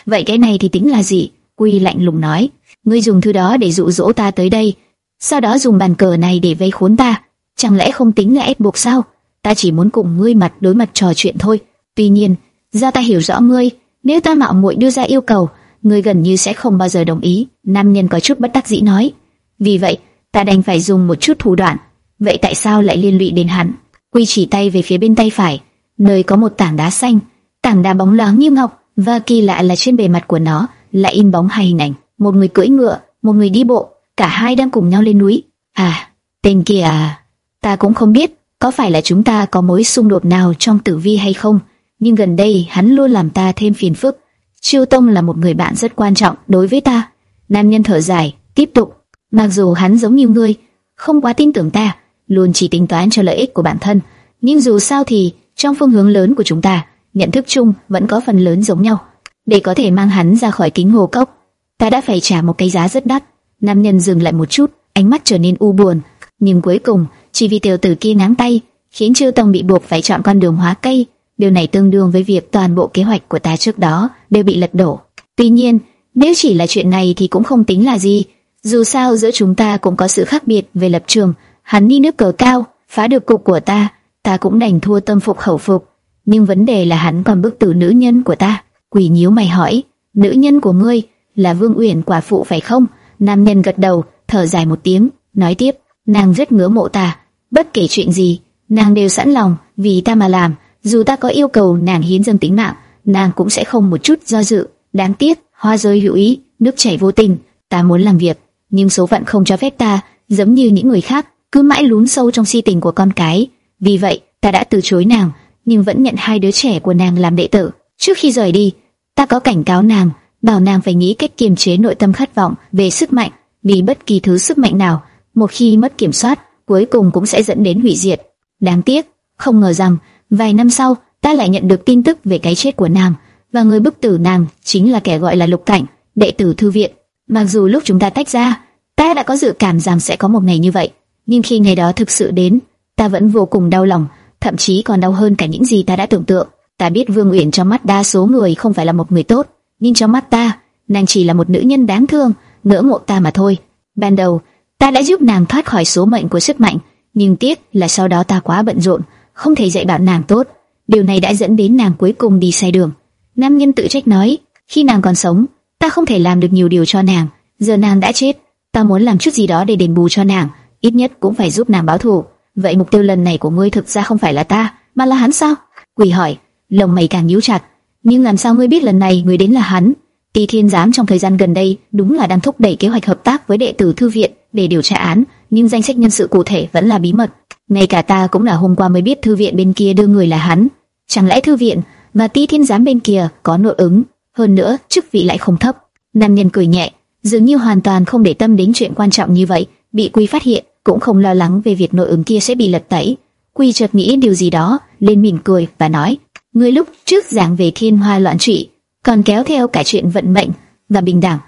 Vậy cái này thì tính là gì? Quy lạnh lùng nói, ngươi dùng thứ đó để dụ dỗ ta tới đây, sau đó dùng bàn cờ này để vây khốn ta, chẳng lẽ không tính là ép buộc sao? Ta chỉ muốn cùng ngươi mặt đối mặt trò chuyện thôi. Tuy nhiên, do ta hiểu rõ ngươi, nếu ta mạo muội đưa ra yêu cầu, ngươi gần như sẽ không bao giờ đồng ý. Nam nhân có chút bất đắc dĩ nói. Vì vậy, ta đành phải dùng một chút thủ đoạn. Vậy tại sao lại liên lụy đến hắn? Quy chỉ tay về phía bên tay phải, nơi có một tảng đá xanh, tảng đá bóng loáng như ngọc, và kỳ lạ là trên bề mặt của nó lại in bóng hai hình ảnh, một người cưỡi ngựa, một người đi bộ, cả hai đang cùng nhau lên núi. À, tên kia à, ta cũng không biết có phải là chúng ta có mối xung đột nào trong tử vi hay không, nhưng gần đây hắn luôn làm ta thêm phiền phức. Chiêu Tông là một người bạn rất quan trọng đối với ta. Nam nhân thở dài, tiếp tục. Mặc dù hắn giống như ngươi, không quá tin tưởng ta, luôn chỉ tính toán cho lợi ích của bản thân, nhưng dù sao thì trong phương hướng lớn của chúng ta, nhận thức chung vẫn có phần lớn giống nhau. Để có thể mang hắn ra khỏi kính hồ cốc, ta đã phải trả một cái giá rất đắt. Nam nhân dừng lại một chút, ánh mắt trở nên u buồn, nhưng cuối cùng chỉ vì tiểu tử kia ngáng tay, khiến Trư Tông bị buộc phải chọn con đường hóa cây. Điều này tương đương với việc toàn bộ kế hoạch của ta trước đó đều bị lật đổ. Tuy nhiên, nếu chỉ là chuyện này thì cũng không tính là gì. Dù sao giữa chúng ta cũng có sự khác biệt về lập trường. Hắn đi nước cờ cao, phá được cục của ta, ta cũng đành thua tâm phục khẩu phục. Nhưng vấn đề là hắn còn bức tử nữ nhân của ta. Quỷ nhíu mày hỏi, nữ nhân của ngươi là Vương Uyển quả phụ phải không? Nam nhân gật đầu, thở dài một tiếng, nói tiếp, nàng rất ngứa mộ ta, bất kể chuyện gì, nàng đều sẵn lòng vì ta mà làm, dù ta có yêu cầu nàng hiến dâng tính mạng, nàng cũng sẽ không một chút do dự. Đáng tiếc, hoa rơi hữu ý, nước chảy vô tình, ta muốn làm việc, nhưng số phận không cho phép ta, giống như những người khác, cứ mãi lún sâu trong si tình của con cái. Vì vậy, ta đã từ chối nàng, nhưng vẫn nhận hai đứa trẻ của nàng làm đệ tử. Trước khi rời đi, ta có cảnh cáo nàng, bảo nàng phải nghĩ cách kiềm chế nội tâm khát vọng về sức mạnh, vì bất kỳ thứ sức mạnh nào, một khi mất kiểm soát, cuối cùng cũng sẽ dẫn đến hủy diệt. Đáng tiếc, không ngờ rằng vài năm sau, ta lại nhận được tin tức về cái chết của nàng, và người bức tử nàng chính là kẻ gọi là Lục Cảnh, đệ tử thư viện. Mặc dù lúc chúng ta tách ra, ta đã có dự cảm rằng sẽ có một ngày như vậy, nhưng khi ngày đó thực sự đến, ta vẫn vô cùng đau lòng, thậm chí còn đau hơn cả những gì ta đã tưởng tượng. Ta biết Vương Uyển trong mắt đa số người không phải là một người tốt, nhưng trong mắt ta, nàng chỉ là một nữ nhân đáng thương, ngưỡng mộ ta mà thôi. Ban đầu, ta đã giúp nàng thoát khỏi số mệnh của sức mạnh, nhưng tiếc là sau đó ta quá bận rộn, không thể dạy bảo nàng tốt. Điều này đã dẫn đến nàng cuối cùng đi sai đường. Nam nhân tự trách nói, khi nàng còn sống, ta không thể làm được nhiều điều cho nàng. Giờ nàng đã chết, ta muốn làm chút gì đó để đền bù cho nàng, ít nhất cũng phải giúp nàng báo thù. Vậy mục tiêu lần này của ngươi thực ra không phải là ta, mà là hắn sao? Quỷ hỏi, lồng mày càng nhíu chặt. Nhưng làm sao ngươi biết lần này người đến là hắn? Tỳ Thiên Giám trong thời gian gần đây đúng là đang thúc đẩy kế hoạch hợp tác với đệ tử thư viện để điều tra án, nhưng danh sách nhân sự cụ thể vẫn là bí mật. Ngay cả ta cũng là hôm qua mới biết thư viện bên kia đưa người là hắn. Chẳng lẽ thư viện và Tỳ Thiên Giám bên kia có nội ứng? Hơn nữa, chức vị lại không thấp. Nam nhân cười nhẹ, dường như hoàn toàn không để tâm đến chuyện quan trọng như vậy. Bị Quy phát hiện, cũng không lo lắng về việc nội ứng kia sẽ bị lật tẩy. Quy chợt nghĩ điều gì đó, lên mỉm cười và nói: "Ngươi lúc trước giảng về thiên hoa loạn trị, còn kéo theo cả chuyện vận mệnh và bình đẳng.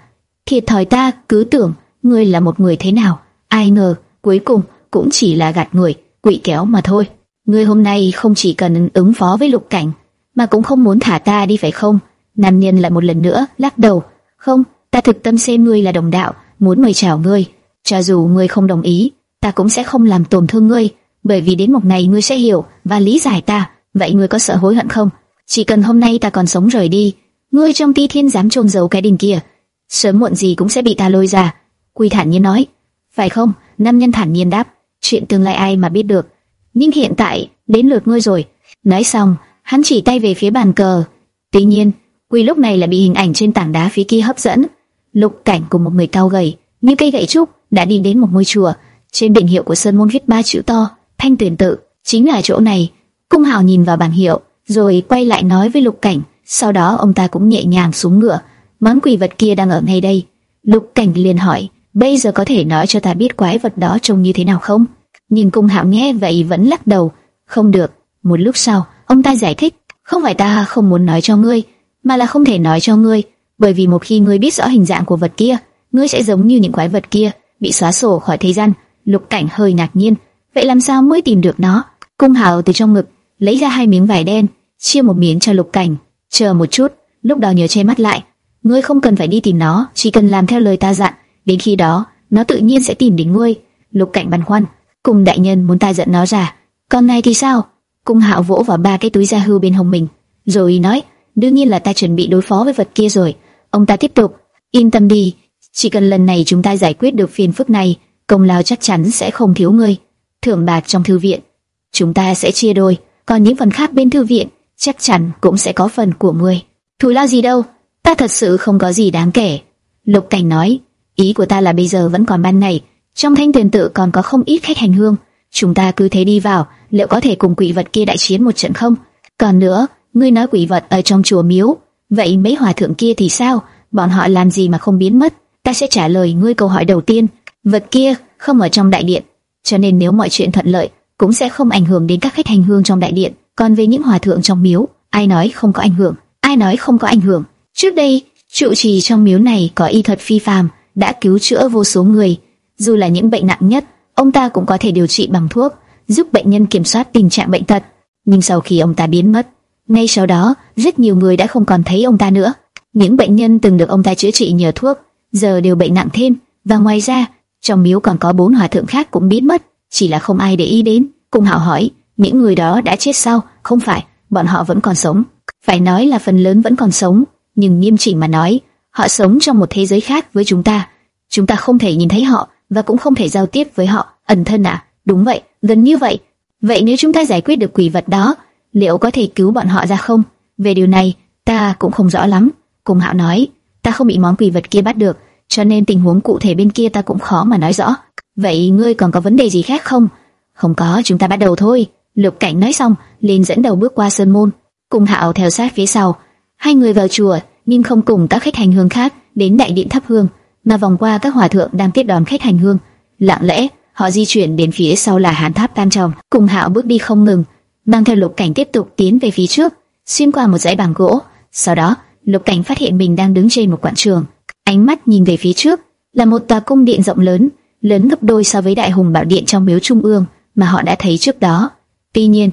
Thiệt thòi ta cứ tưởng ngươi là một người thế nào, ai ngờ cuối cùng cũng chỉ là gạt người, quỷ kéo mà thôi. Ngươi hôm nay không chỉ cần ứng phó với lục cảnh, mà cũng không muốn thả ta đi phải không?" Nam nhân lại một lần nữa lắc đầu, "Không, ta thực tâm xem ngươi là đồng đạo, muốn mời chào ngươi, cho dù ngươi không đồng ý, ta cũng sẽ không làm tổn thương ngươi, bởi vì đến một ngày ngươi sẽ hiểu và lý giải ta. Vậy ngươi có sợ hối hận không? Chỉ cần hôm nay ta còn sống rời đi, ngươi trong ti thiên dám trôn giấu cái đình kia, sớm muộn gì cũng sẽ bị ta lôi ra. Quy thản nhiên nói, phải không? Nam nhân thản nhiên đáp, chuyện tương lai ai mà biết được. Nhưng hiện tại đến lượt ngươi rồi. Nói xong, hắn chỉ tay về phía bàn cờ. Tuy nhiên, Quy lúc này là bị hình ảnh trên tảng đá phía kia hấp dẫn. Lục cảnh cùng một người cao gầy, như cây gậy trúc, đã đi đến một ngôi chùa. Trên biển hiệu của sơn môn viết ba chữ to, Thanh Tuyển Tự, chính là chỗ này. Cung Hào nhìn vào bảng hiệu, rồi quay lại nói với Lục Cảnh. Sau đó ông ta cũng nhẹ nhàng xuống ngựa. Món quỷ vật kia đang ở ngay đây. Lục Cảnh liền hỏi, bây giờ có thể nói cho ta biết quái vật đó trông như thế nào không? nhìn Cung Hạo nghe vậy vẫn lắc đầu, không được. Một lúc sau, ông ta giải thích, không phải ta không muốn nói cho ngươi, mà là không thể nói cho ngươi, bởi vì một khi ngươi biết rõ hình dạng của vật kia, ngươi sẽ giống như những quái vật kia, bị xóa sổ khỏi thế gian. Lục Cảnh hơi ngạc nhiên, vậy làm sao mới tìm được nó? Cung Hạo từ trong ngực lấy ra hai miếng vải đen, chia một miếng cho Lục Cảnh. Chờ một chút, lúc đó nhớ che mắt lại. Ngươi không cần phải đi tìm nó, chỉ cần làm theo lời ta dặn. Đến khi đó, nó tự nhiên sẽ tìm đến ngươi. Lục Cảnh băn khoăn, cùng đại nhân muốn ta dẫn nó ra. Còn này thì sao? Cung Hạo vỗ vào ba cái túi da hưu bên hông mình, rồi nói, đương nhiên là ta chuẩn bị đối phó với vật kia rồi. Ông ta tiếp tục, yên tâm đi, chỉ cần lần này chúng ta giải quyết được phiền phức này, công lao chắc chắn sẽ không thiếu ngươi. Thưởng bạc trong thư viện, chúng ta sẽ chia đôi, còn những phần khác bên thư viện chắc chắn cũng sẽ có phần của ngươi. Thù lao gì đâu, ta thật sự không có gì đáng kể. Lục Cảnh nói, ý của ta là bây giờ vẫn còn ban ngày, trong thanh tuyển tự còn có không ít khách hành hương, chúng ta cứ thế đi vào, liệu có thể cùng quỷ vật kia đại chiến một trận không? Còn nữa, ngươi nói quỷ vật ở trong chùa miếu, vậy mấy hòa thượng kia thì sao? Bọn họ làm gì mà không biến mất? Ta sẽ trả lời ngươi câu hỏi đầu tiên. Vật kia không ở trong đại điện, cho nên nếu mọi chuyện thuận lợi, cũng sẽ không ảnh hưởng đến các khách hành hương trong đại điện. Còn về những hòa thượng trong miếu, ai nói không có ảnh hưởng? Ai nói không có ảnh hưởng? Trước đây, trụ trì trong miếu này có y thuật phi phàm, đã cứu chữa vô số người. Dù là những bệnh nặng nhất, ông ta cũng có thể điều trị bằng thuốc, giúp bệnh nhân kiểm soát tình trạng bệnh tật. Nhưng sau khi ông ta biến mất, ngay sau đó, rất nhiều người đã không còn thấy ông ta nữa. Những bệnh nhân từng được ông ta chữa trị nhờ thuốc, giờ đều bệnh nặng thêm. Và ngoài ra, trong miếu còn có bốn hòa thượng khác cũng biến mất, chỉ là không ai để ý đến. Cung Hạo hỏi, những người đó đã chết sao? Không phải, bọn họ vẫn còn sống. Phải nói là phần lớn vẫn còn sống, nhưng nghiêm chỉnh mà nói, họ sống trong một thế giới khác với chúng ta. Chúng ta không thể nhìn thấy họ và cũng không thể giao tiếp với họ. Ẩn thân à? Đúng vậy, gần như vậy. Vậy nếu chúng ta giải quyết được quỷ vật đó, liệu có thể cứu bọn họ ra không? Về điều này, ta cũng không rõ lắm. Cung Hạo nói, ta không bị món quỷ vật kia bắt được, cho nên tình huống cụ thể bên kia ta cũng khó mà nói rõ. Vậy ngươi còn có vấn đề gì khác không? Không có, chúng ta bắt đầu thôi. Lục Cảnh nói xong, liền dẫn đầu bước qua sơn môn, cùng Hạo theo sát phía sau. Hai người vào chùa, nhưng không cùng các khách hành hương khác đến đại điện thắp hương, mà vòng qua các hòa thượng đang tiếp đón khách hành hương. Lặng lẽ, họ di chuyển đến phía sau là hán tháp tam trọng. Cùng Hạo bước đi không ngừng, mang theo Lục Cảnh tiếp tục tiến về phía trước, xuyên qua một dãy bảng gỗ. Sau đó, Lục Cảnh phát hiện mình đang đứng trên một quảng trường, ánh mắt nhìn về phía trước là một tòa cung điện rộng lớn, lớn gấp đôi so với đại hùng bảo điện trong miếu trung ương mà họ đã thấy trước đó. Tuy nhiên,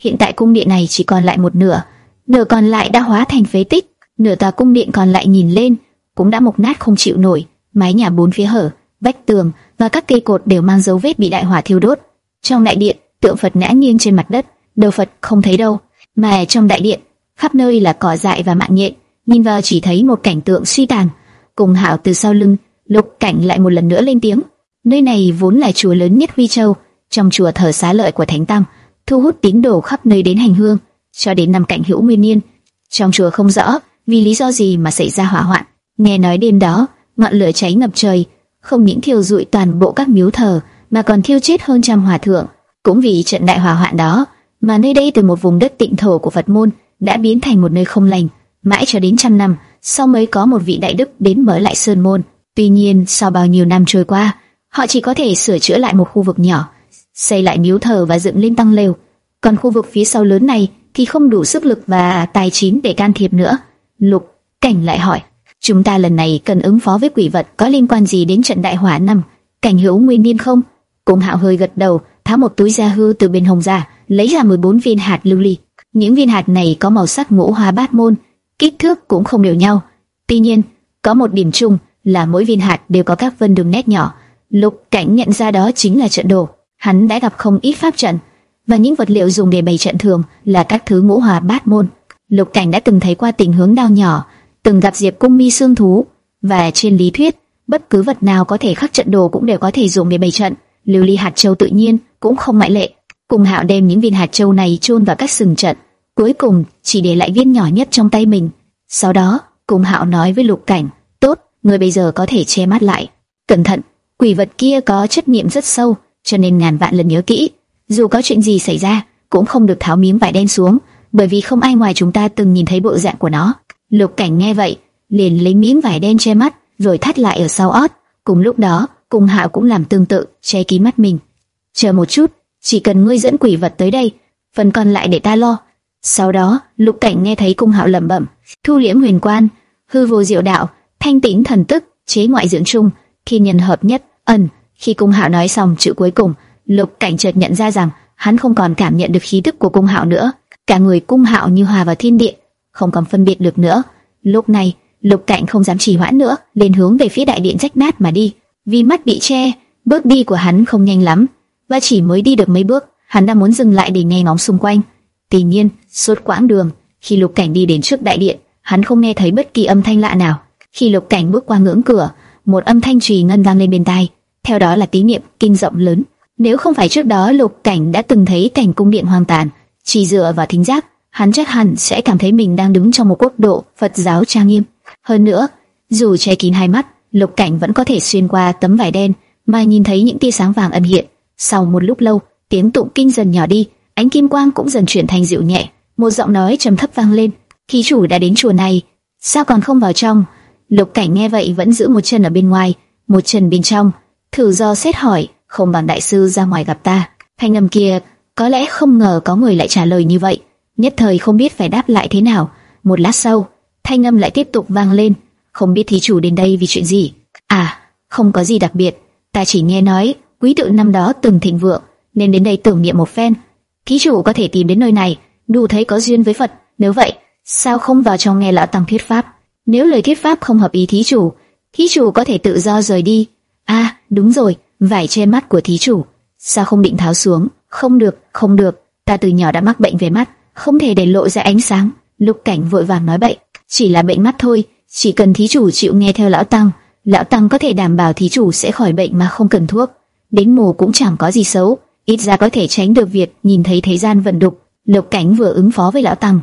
hiện tại cung điện này chỉ còn lại một nửa, nửa còn lại đã hóa thành phế tích, nửa tòa cung điện còn lại nhìn lên cũng đã mục nát không chịu nổi, mái nhà bốn phía hở, vách tường và các cây cột đều mang dấu vết bị đại hỏa thiêu đốt. Trong đại điện, tượng Phật ngã nghiêng trên mặt đất, đầu Phật không thấy đâu, mà trong đại điện, khắp nơi là cỏ dại và mạng nhện, nhìn vào chỉ thấy một cảnh tượng suy tàn. Cùng Hạo từ sau lưng, Lục Cảnh lại một lần nữa lên tiếng. Nơi này vốn là chùa lớn nhất Huy Châu, trong chùa thờ xá lợi của Thánh Tăng, thu hút tín đồ khắp nơi đến hành hương, cho đến năm cạnh hữu nguyên niên. Trong chùa không rõ vì lý do gì mà xảy ra hỏa hoạn. Nghe nói đêm đó, ngọn lửa cháy ngập trời, không những thiêu rụi toàn bộ các miếu thờ, mà còn thiêu chết hơn trăm hòa thượng. Cũng vì trận đại hỏa hoạn đó, mà nơi đây từ một vùng đất tịnh thổ của Phật môn đã biến thành một nơi không lành, mãi cho đến trăm năm sau mới có một vị đại đức đến mở lại sơn môn. Tuy nhiên, sau bao nhiêu năm trôi qua, họ chỉ có thể sửa chữa lại một khu vực nhỏ, xây lại miếu thờ và dựng lên tăng lều. Còn khu vực phía sau lớn này thì không đủ sức lực và tài chính để can thiệp nữa. Lục Cảnh lại hỏi, chúng ta lần này cần ứng phó với quỷ vật có liên quan gì đến trận đại hỏa năm Cảnh hữu nguyên niên không? Cùng Hạo hơi gật đầu, tháo một túi da hư từ bên hông ra, lấy ra 14 viên hạt lưu ly. Những viên hạt này có màu sắc ngũ hoa bát môn, kích thước cũng không đều nhau. Tuy nhiên, có một điểm chung là mỗi viên hạt đều có các vân đường nét nhỏ. Lục Cảnh nhận ra đó chính là trận đồ. Hắn đã gặp không ít pháp trận, và những vật liệu dùng để bày trận thường là các thứ ngũ hòa bát môn. Lục Cảnh đã từng thấy qua tình hướng đao nhỏ, từng gặp Diệp Cung Mi xương thú, và trên lý thuyết, bất cứ vật nào có thể khắc trận đồ cũng đều có thể dùng để bày trận. Lưu ly hạt châu tự nhiên cũng không ngoại lệ. Cùng Hạo đem những viên hạt châu này chôn vào các sừng trận, cuối cùng chỉ để lại viên nhỏ nhất trong tay mình. Sau đó, Cùng Hạo nói với Lục Cảnh, "Tốt, người bây giờ có thể che mắt lại. Cẩn thận, quỷ vật kia có chất niệm rất sâu, cho nên ngàn vạn lần nhớ kỹ, dù có chuyện gì xảy ra, cũng không được tháo miếng vải đen xuống, bởi vì không ai ngoài chúng ta từng nhìn thấy bộ dạng của nó." Lục Cảnh nghe vậy, liền lấy miếng vải đen che mắt, rồi thắt lại ở sau ót. Cùng lúc đó, cùng Hạo cũng làm tương tự, che kín mắt mình. Chờ một chút, chỉ cần ngươi dẫn quỷ vật tới đây, phần còn lại để ta lo. Sau đó, Lục Cảnh nghe thấy Cung Hạo lẩm bẩm, thu liễm huyền quan, hư vô diệu đạo, thanh tĩnh thần tức, chế ngoại dưỡng trung khi nhân hợp nhất, ẩn. Khi Cung Hạo nói xong chữ cuối cùng, Lục Cảnh chợt nhận ra rằng hắn không còn cảm nhận được khí tức của Cung Hạo nữa, cả người Cung Hạo như hòa vào thiên địa, không còn phân biệt được nữa. Lúc này, Lục Cảnh không dám trì hoãn nữa, liền hướng về phía đại điện rách nát mà đi. Vì mắt bị che, bước đi của hắn không nhanh lắm, và chỉ mới đi được mấy bước, hắn đã muốn dừng lại để nghe ngóng xung quanh. Tuy nhiên, suốt quãng đường, khi Lục Cảnh đi đến trước đại điện, hắn không nghe thấy bất kỳ âm thanh lạ nào. Khi Lục Cảnh bước qua ngưỡng cửa, một âm thanh trì ngân vang lên bên tai, theo đó là tín niệm kinh rộng lớn. Nếu không phải trước đó Lục Cảnh đã từng thấy cảnh cung điện hoang tàn, chỉ dựa vào thính giác, hắn chắc hẳn sẽ cảm thấy mình đang đứng trong một quốc độ Phật giáo trang nghiêm. Hơn nữa, dù che kín hai mắt, Lục Cảnh vẫn có thể xuyên qua tấm vải đen mà nhìn thấy những tia sáng vàng ẩn hiện. Sau một lúc lâu, tiếng tụng kinh dần nhỏ đi, ánh kim quang cũng dần chuyển thành dịu nhẹ, một giọng nói trầm thấp vang lên. Thí chủ đã đến chùa này, sao còn không vào trong? Lục Cảnh nghe vậy vẫn giữ một chân ở bên ngoài, một chân bên trong. Thử do xét hỏi, không bằng đại sư ra ngoài gặp ta. Thanh âm kia có lẽ không ngờ có người lại trả lời như vậy, nhất thời không biết phải đáp lại thế nào. Một lát sau, thanh âm lại tiếp tục vang lên, không biết thí chủ đến đây vì chuyện gì. À, không có gì đặc biệt, ta chỉ nghe nói quý tự năm đó từng thịnh vượng, nên đến đây tưởng niệm một phen. Thí chủ có thể tìm đến nơi này, đủ thấy có duyên với Phật. Nếu vậy, sao không vào trong nghe lão tăng thuyết pháp? Nếu lời thuyết pháp không hợp ý thí chủ, thí chủ có thể tự do rời đi. À, đúng rồi, vải che mắt của thí chủ, sao không định tháo xuống? Không được, không được, ta từ nhỏ đã mắc bệnh về mắt, không thể để lộ ra ánh sáng. Lục Cảnh vội vàng nói bậy, chỉ là bệnh mắt thôi, chỉ cần thí chủ chịu nghe theo lão tăng, lão tăng có thể đảm bảo thí chủ sẽ khỏi bệnh mà không cần thuốc. Đến mù cũng chẳng có gì xấu, ít ra có thể tránh được việc nhìn thấy thế gian vận đục. Lục Cảnh vừa ứng phó với lão tăng,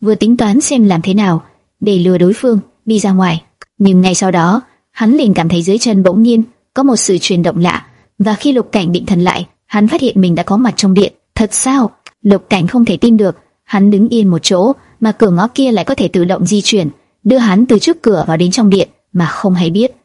vừa tính toán xem làm thế nào để lừa đối phương đi ra ngoài. Nhưng ngay sau đó, hắn liền cảm thấy dưới chân bỗng nhiên có một sự chuyển động lạ, và khi Lục Cảnh định thần lại, hắn phát hiện mình đã có mặt trong điện. Thật sao? Lục Cảnh không thể tin được, hắn đứng yên một chỗ, mà cửa ngõ kia lại có thể tự động di chuyển. đưa hắn từ trước cửa vào đến trong điện mà không hay biết.